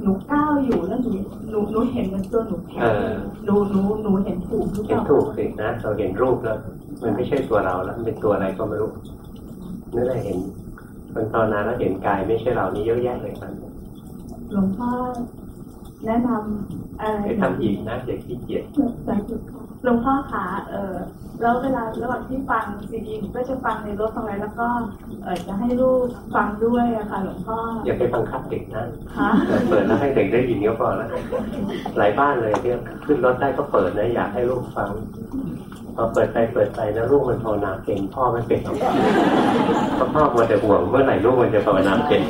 หนูก้าวอยู่แล้วหนูหนูหนูเห็นเหมันตัวหนูแข็งเออหนูหนูหนูเห็นถูกหรือเปเห็นล่าถูกสินะเราเห็นรูปแล้ว มันไม่ใช่ตัวเราแล้วมันเป็นตัวอะไรก็ไม่รู้นั่นแหละเห็นคนภาวนาแล้วเห็นกายไม่ใช่เรานี่เยอะแยะเลยครับหลวงพ่อแนะนำอะไรไปทำอีกนะอย่าขี้เกียจสาธุค่ะ หลวงพ่อขาเออแล้วเวลาระหว่างที่ฟังซีดีหนูก็จะฟังในรถฟังอะไรแล้วก็เออจะให้ลูกฟังด้วยอะค่ะหลวงพ่ออย่าไปบังคับเด็กนะค่ะเปิดแล้วให้เด็กได้ยินก็พอแล้วหลายบ้านเลยเนี่ยขึ้นรถได้ก็เปิดนะอยากให้ลูกฟังพอเปิดไปเปิดไปแล้วลูกมันภาวนาเป็นพ่อไม่เป็นหรอกเพราะพ่อมัวแต่ห่วงเมื่อไหร่ลูกมันจะภาวนาเป็น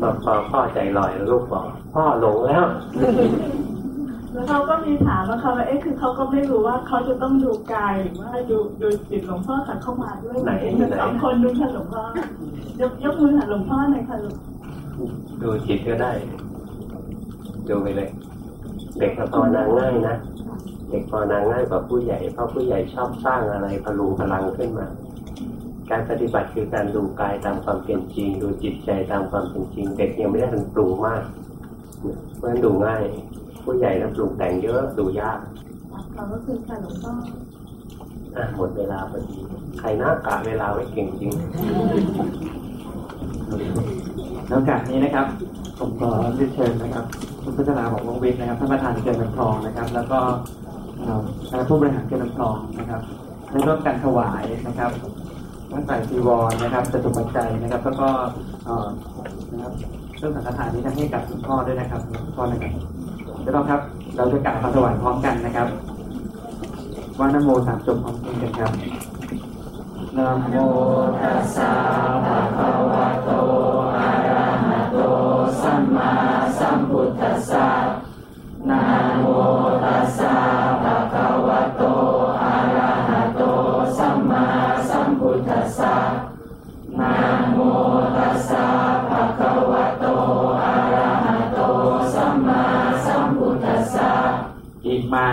พอพอพ่อใจลอยแล้วลูกบอกพ่อหลงแล้ว แล้วเขาก็มีถามว่าเขาว่าเอ๊ะคือเขาก็ไม่รู้ว่าเขาจะต้องดูกายหรือว่าดูดูจิตหลวงพ่อค่ะเข้ามาด้วยไหนสองคนดูค่ะหลวงพ่อยกยกมือค่ะหลวงพ่อหน่อยค่ะหลวงดูจิตก็ได้ ดูไปเลย เด็กภาวนาง่ายนะเด็กภาวนาง่ายกว่าผู้ใหญ่เพราะผู้ใหญ่ชอบสร้างอะไรพลุงพลังขึ้นมา การปฏิบัติคือการดูกายตามความเป็นจริง ดูจิตใจตามความเป็นจริง เด็กยังไม่ได้ถึงปรุงมากเพราะฉะนั้นดูง่าย ผู้ใหญ่นะปรุงแต่งเยอะดูยากขอบพระคุณค่ะหลวงพ่ออะหมดเวลาพอดีใครน่ากะเวลาไว้เก่งจริงในโอกาสนี้นะครับ ผมขอเรียนเชิญนะครับคุณพัฒนาบอกวงวิทย์นะครับท่านประธานเกินน้ำทองนะครับ แล้วก็เอ่อคณะผู้บริหารเกินน้ำทองนะครับได้ร่วมกันถวายนะครับตั้งแต่จีวรนะครับจตุปัจจัยนะครับ แล้วก็เอ่อนะครับเรื่องสังฆทานนี้ให้กับหลวงพ่อด้วยนะครับหลวงพ่อนะครับ เดี๋ยวครับ เราจะกล่าวคำถวายพร้อมกันนะครับว่านโมสามจบพร้อมกันครับนะโมตัสสะภะคะวะโตอะระหะโตสัมมาสัมพุทธัสสะนะโมตัสสะภะคะวะโต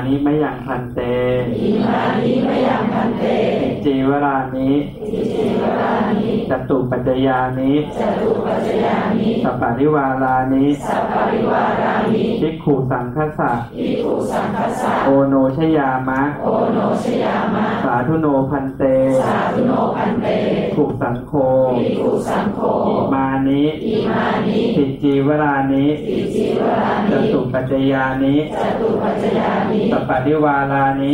นิมยังพันเตอิมานิม จจีวรานิจตุปัจจยานิสัปปะริวารานิภิกขุสังคสะโอโนชยามะ สาธุโนพันเตขุสังโฆอิมานิติจีวรานิจตุปัจจยานิสัปปะริวารานิ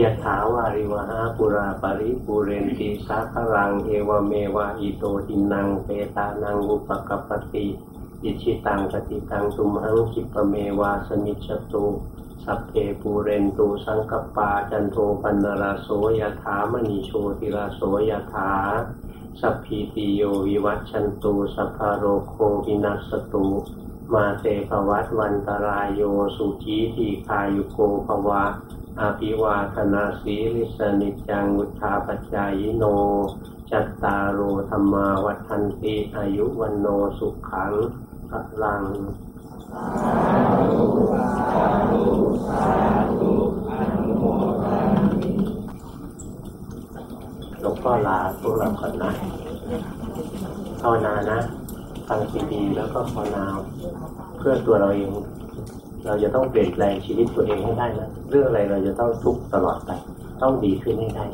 ยะถาวาริวะหาปูรา ปะริปูเรนติสาคะรัง เอวะเมวะอิโตทินนังเปตานังอุปะกัปปะติอิจฉิตังปัตถิตังตุมหัง ขิปปะเมวะ สะมิชฌะตุสัพเพปูเรนตุสังกัปปาจันโทปัณณะระโส ยะถา มะณิ โชติระโส ยะถาสัพพีติโยวิวัชชันตุสัพพะโรโควินัสสะตุ มาเต ภะวัตวันตะราโยสุขีทีคายุโกภวะอาภิวาธนาสีลิสนิจังวุธาปจายโน จัตตารโอธรรมาวัฏันติอายุวันโนสุขังพลังหลวงพ่อลาพวกเราก่อนนะภาวนานะ ฟังซีดีแล้วก็ภาวนาเพื่อตัวเราเอง เราจะต้องเปลี่ยนแปลงชีวิตตัวเองให้ได้นะเรื่องอะไรเราจะต้องทุกตลอดไป ต้องดีขึ้นให้ได้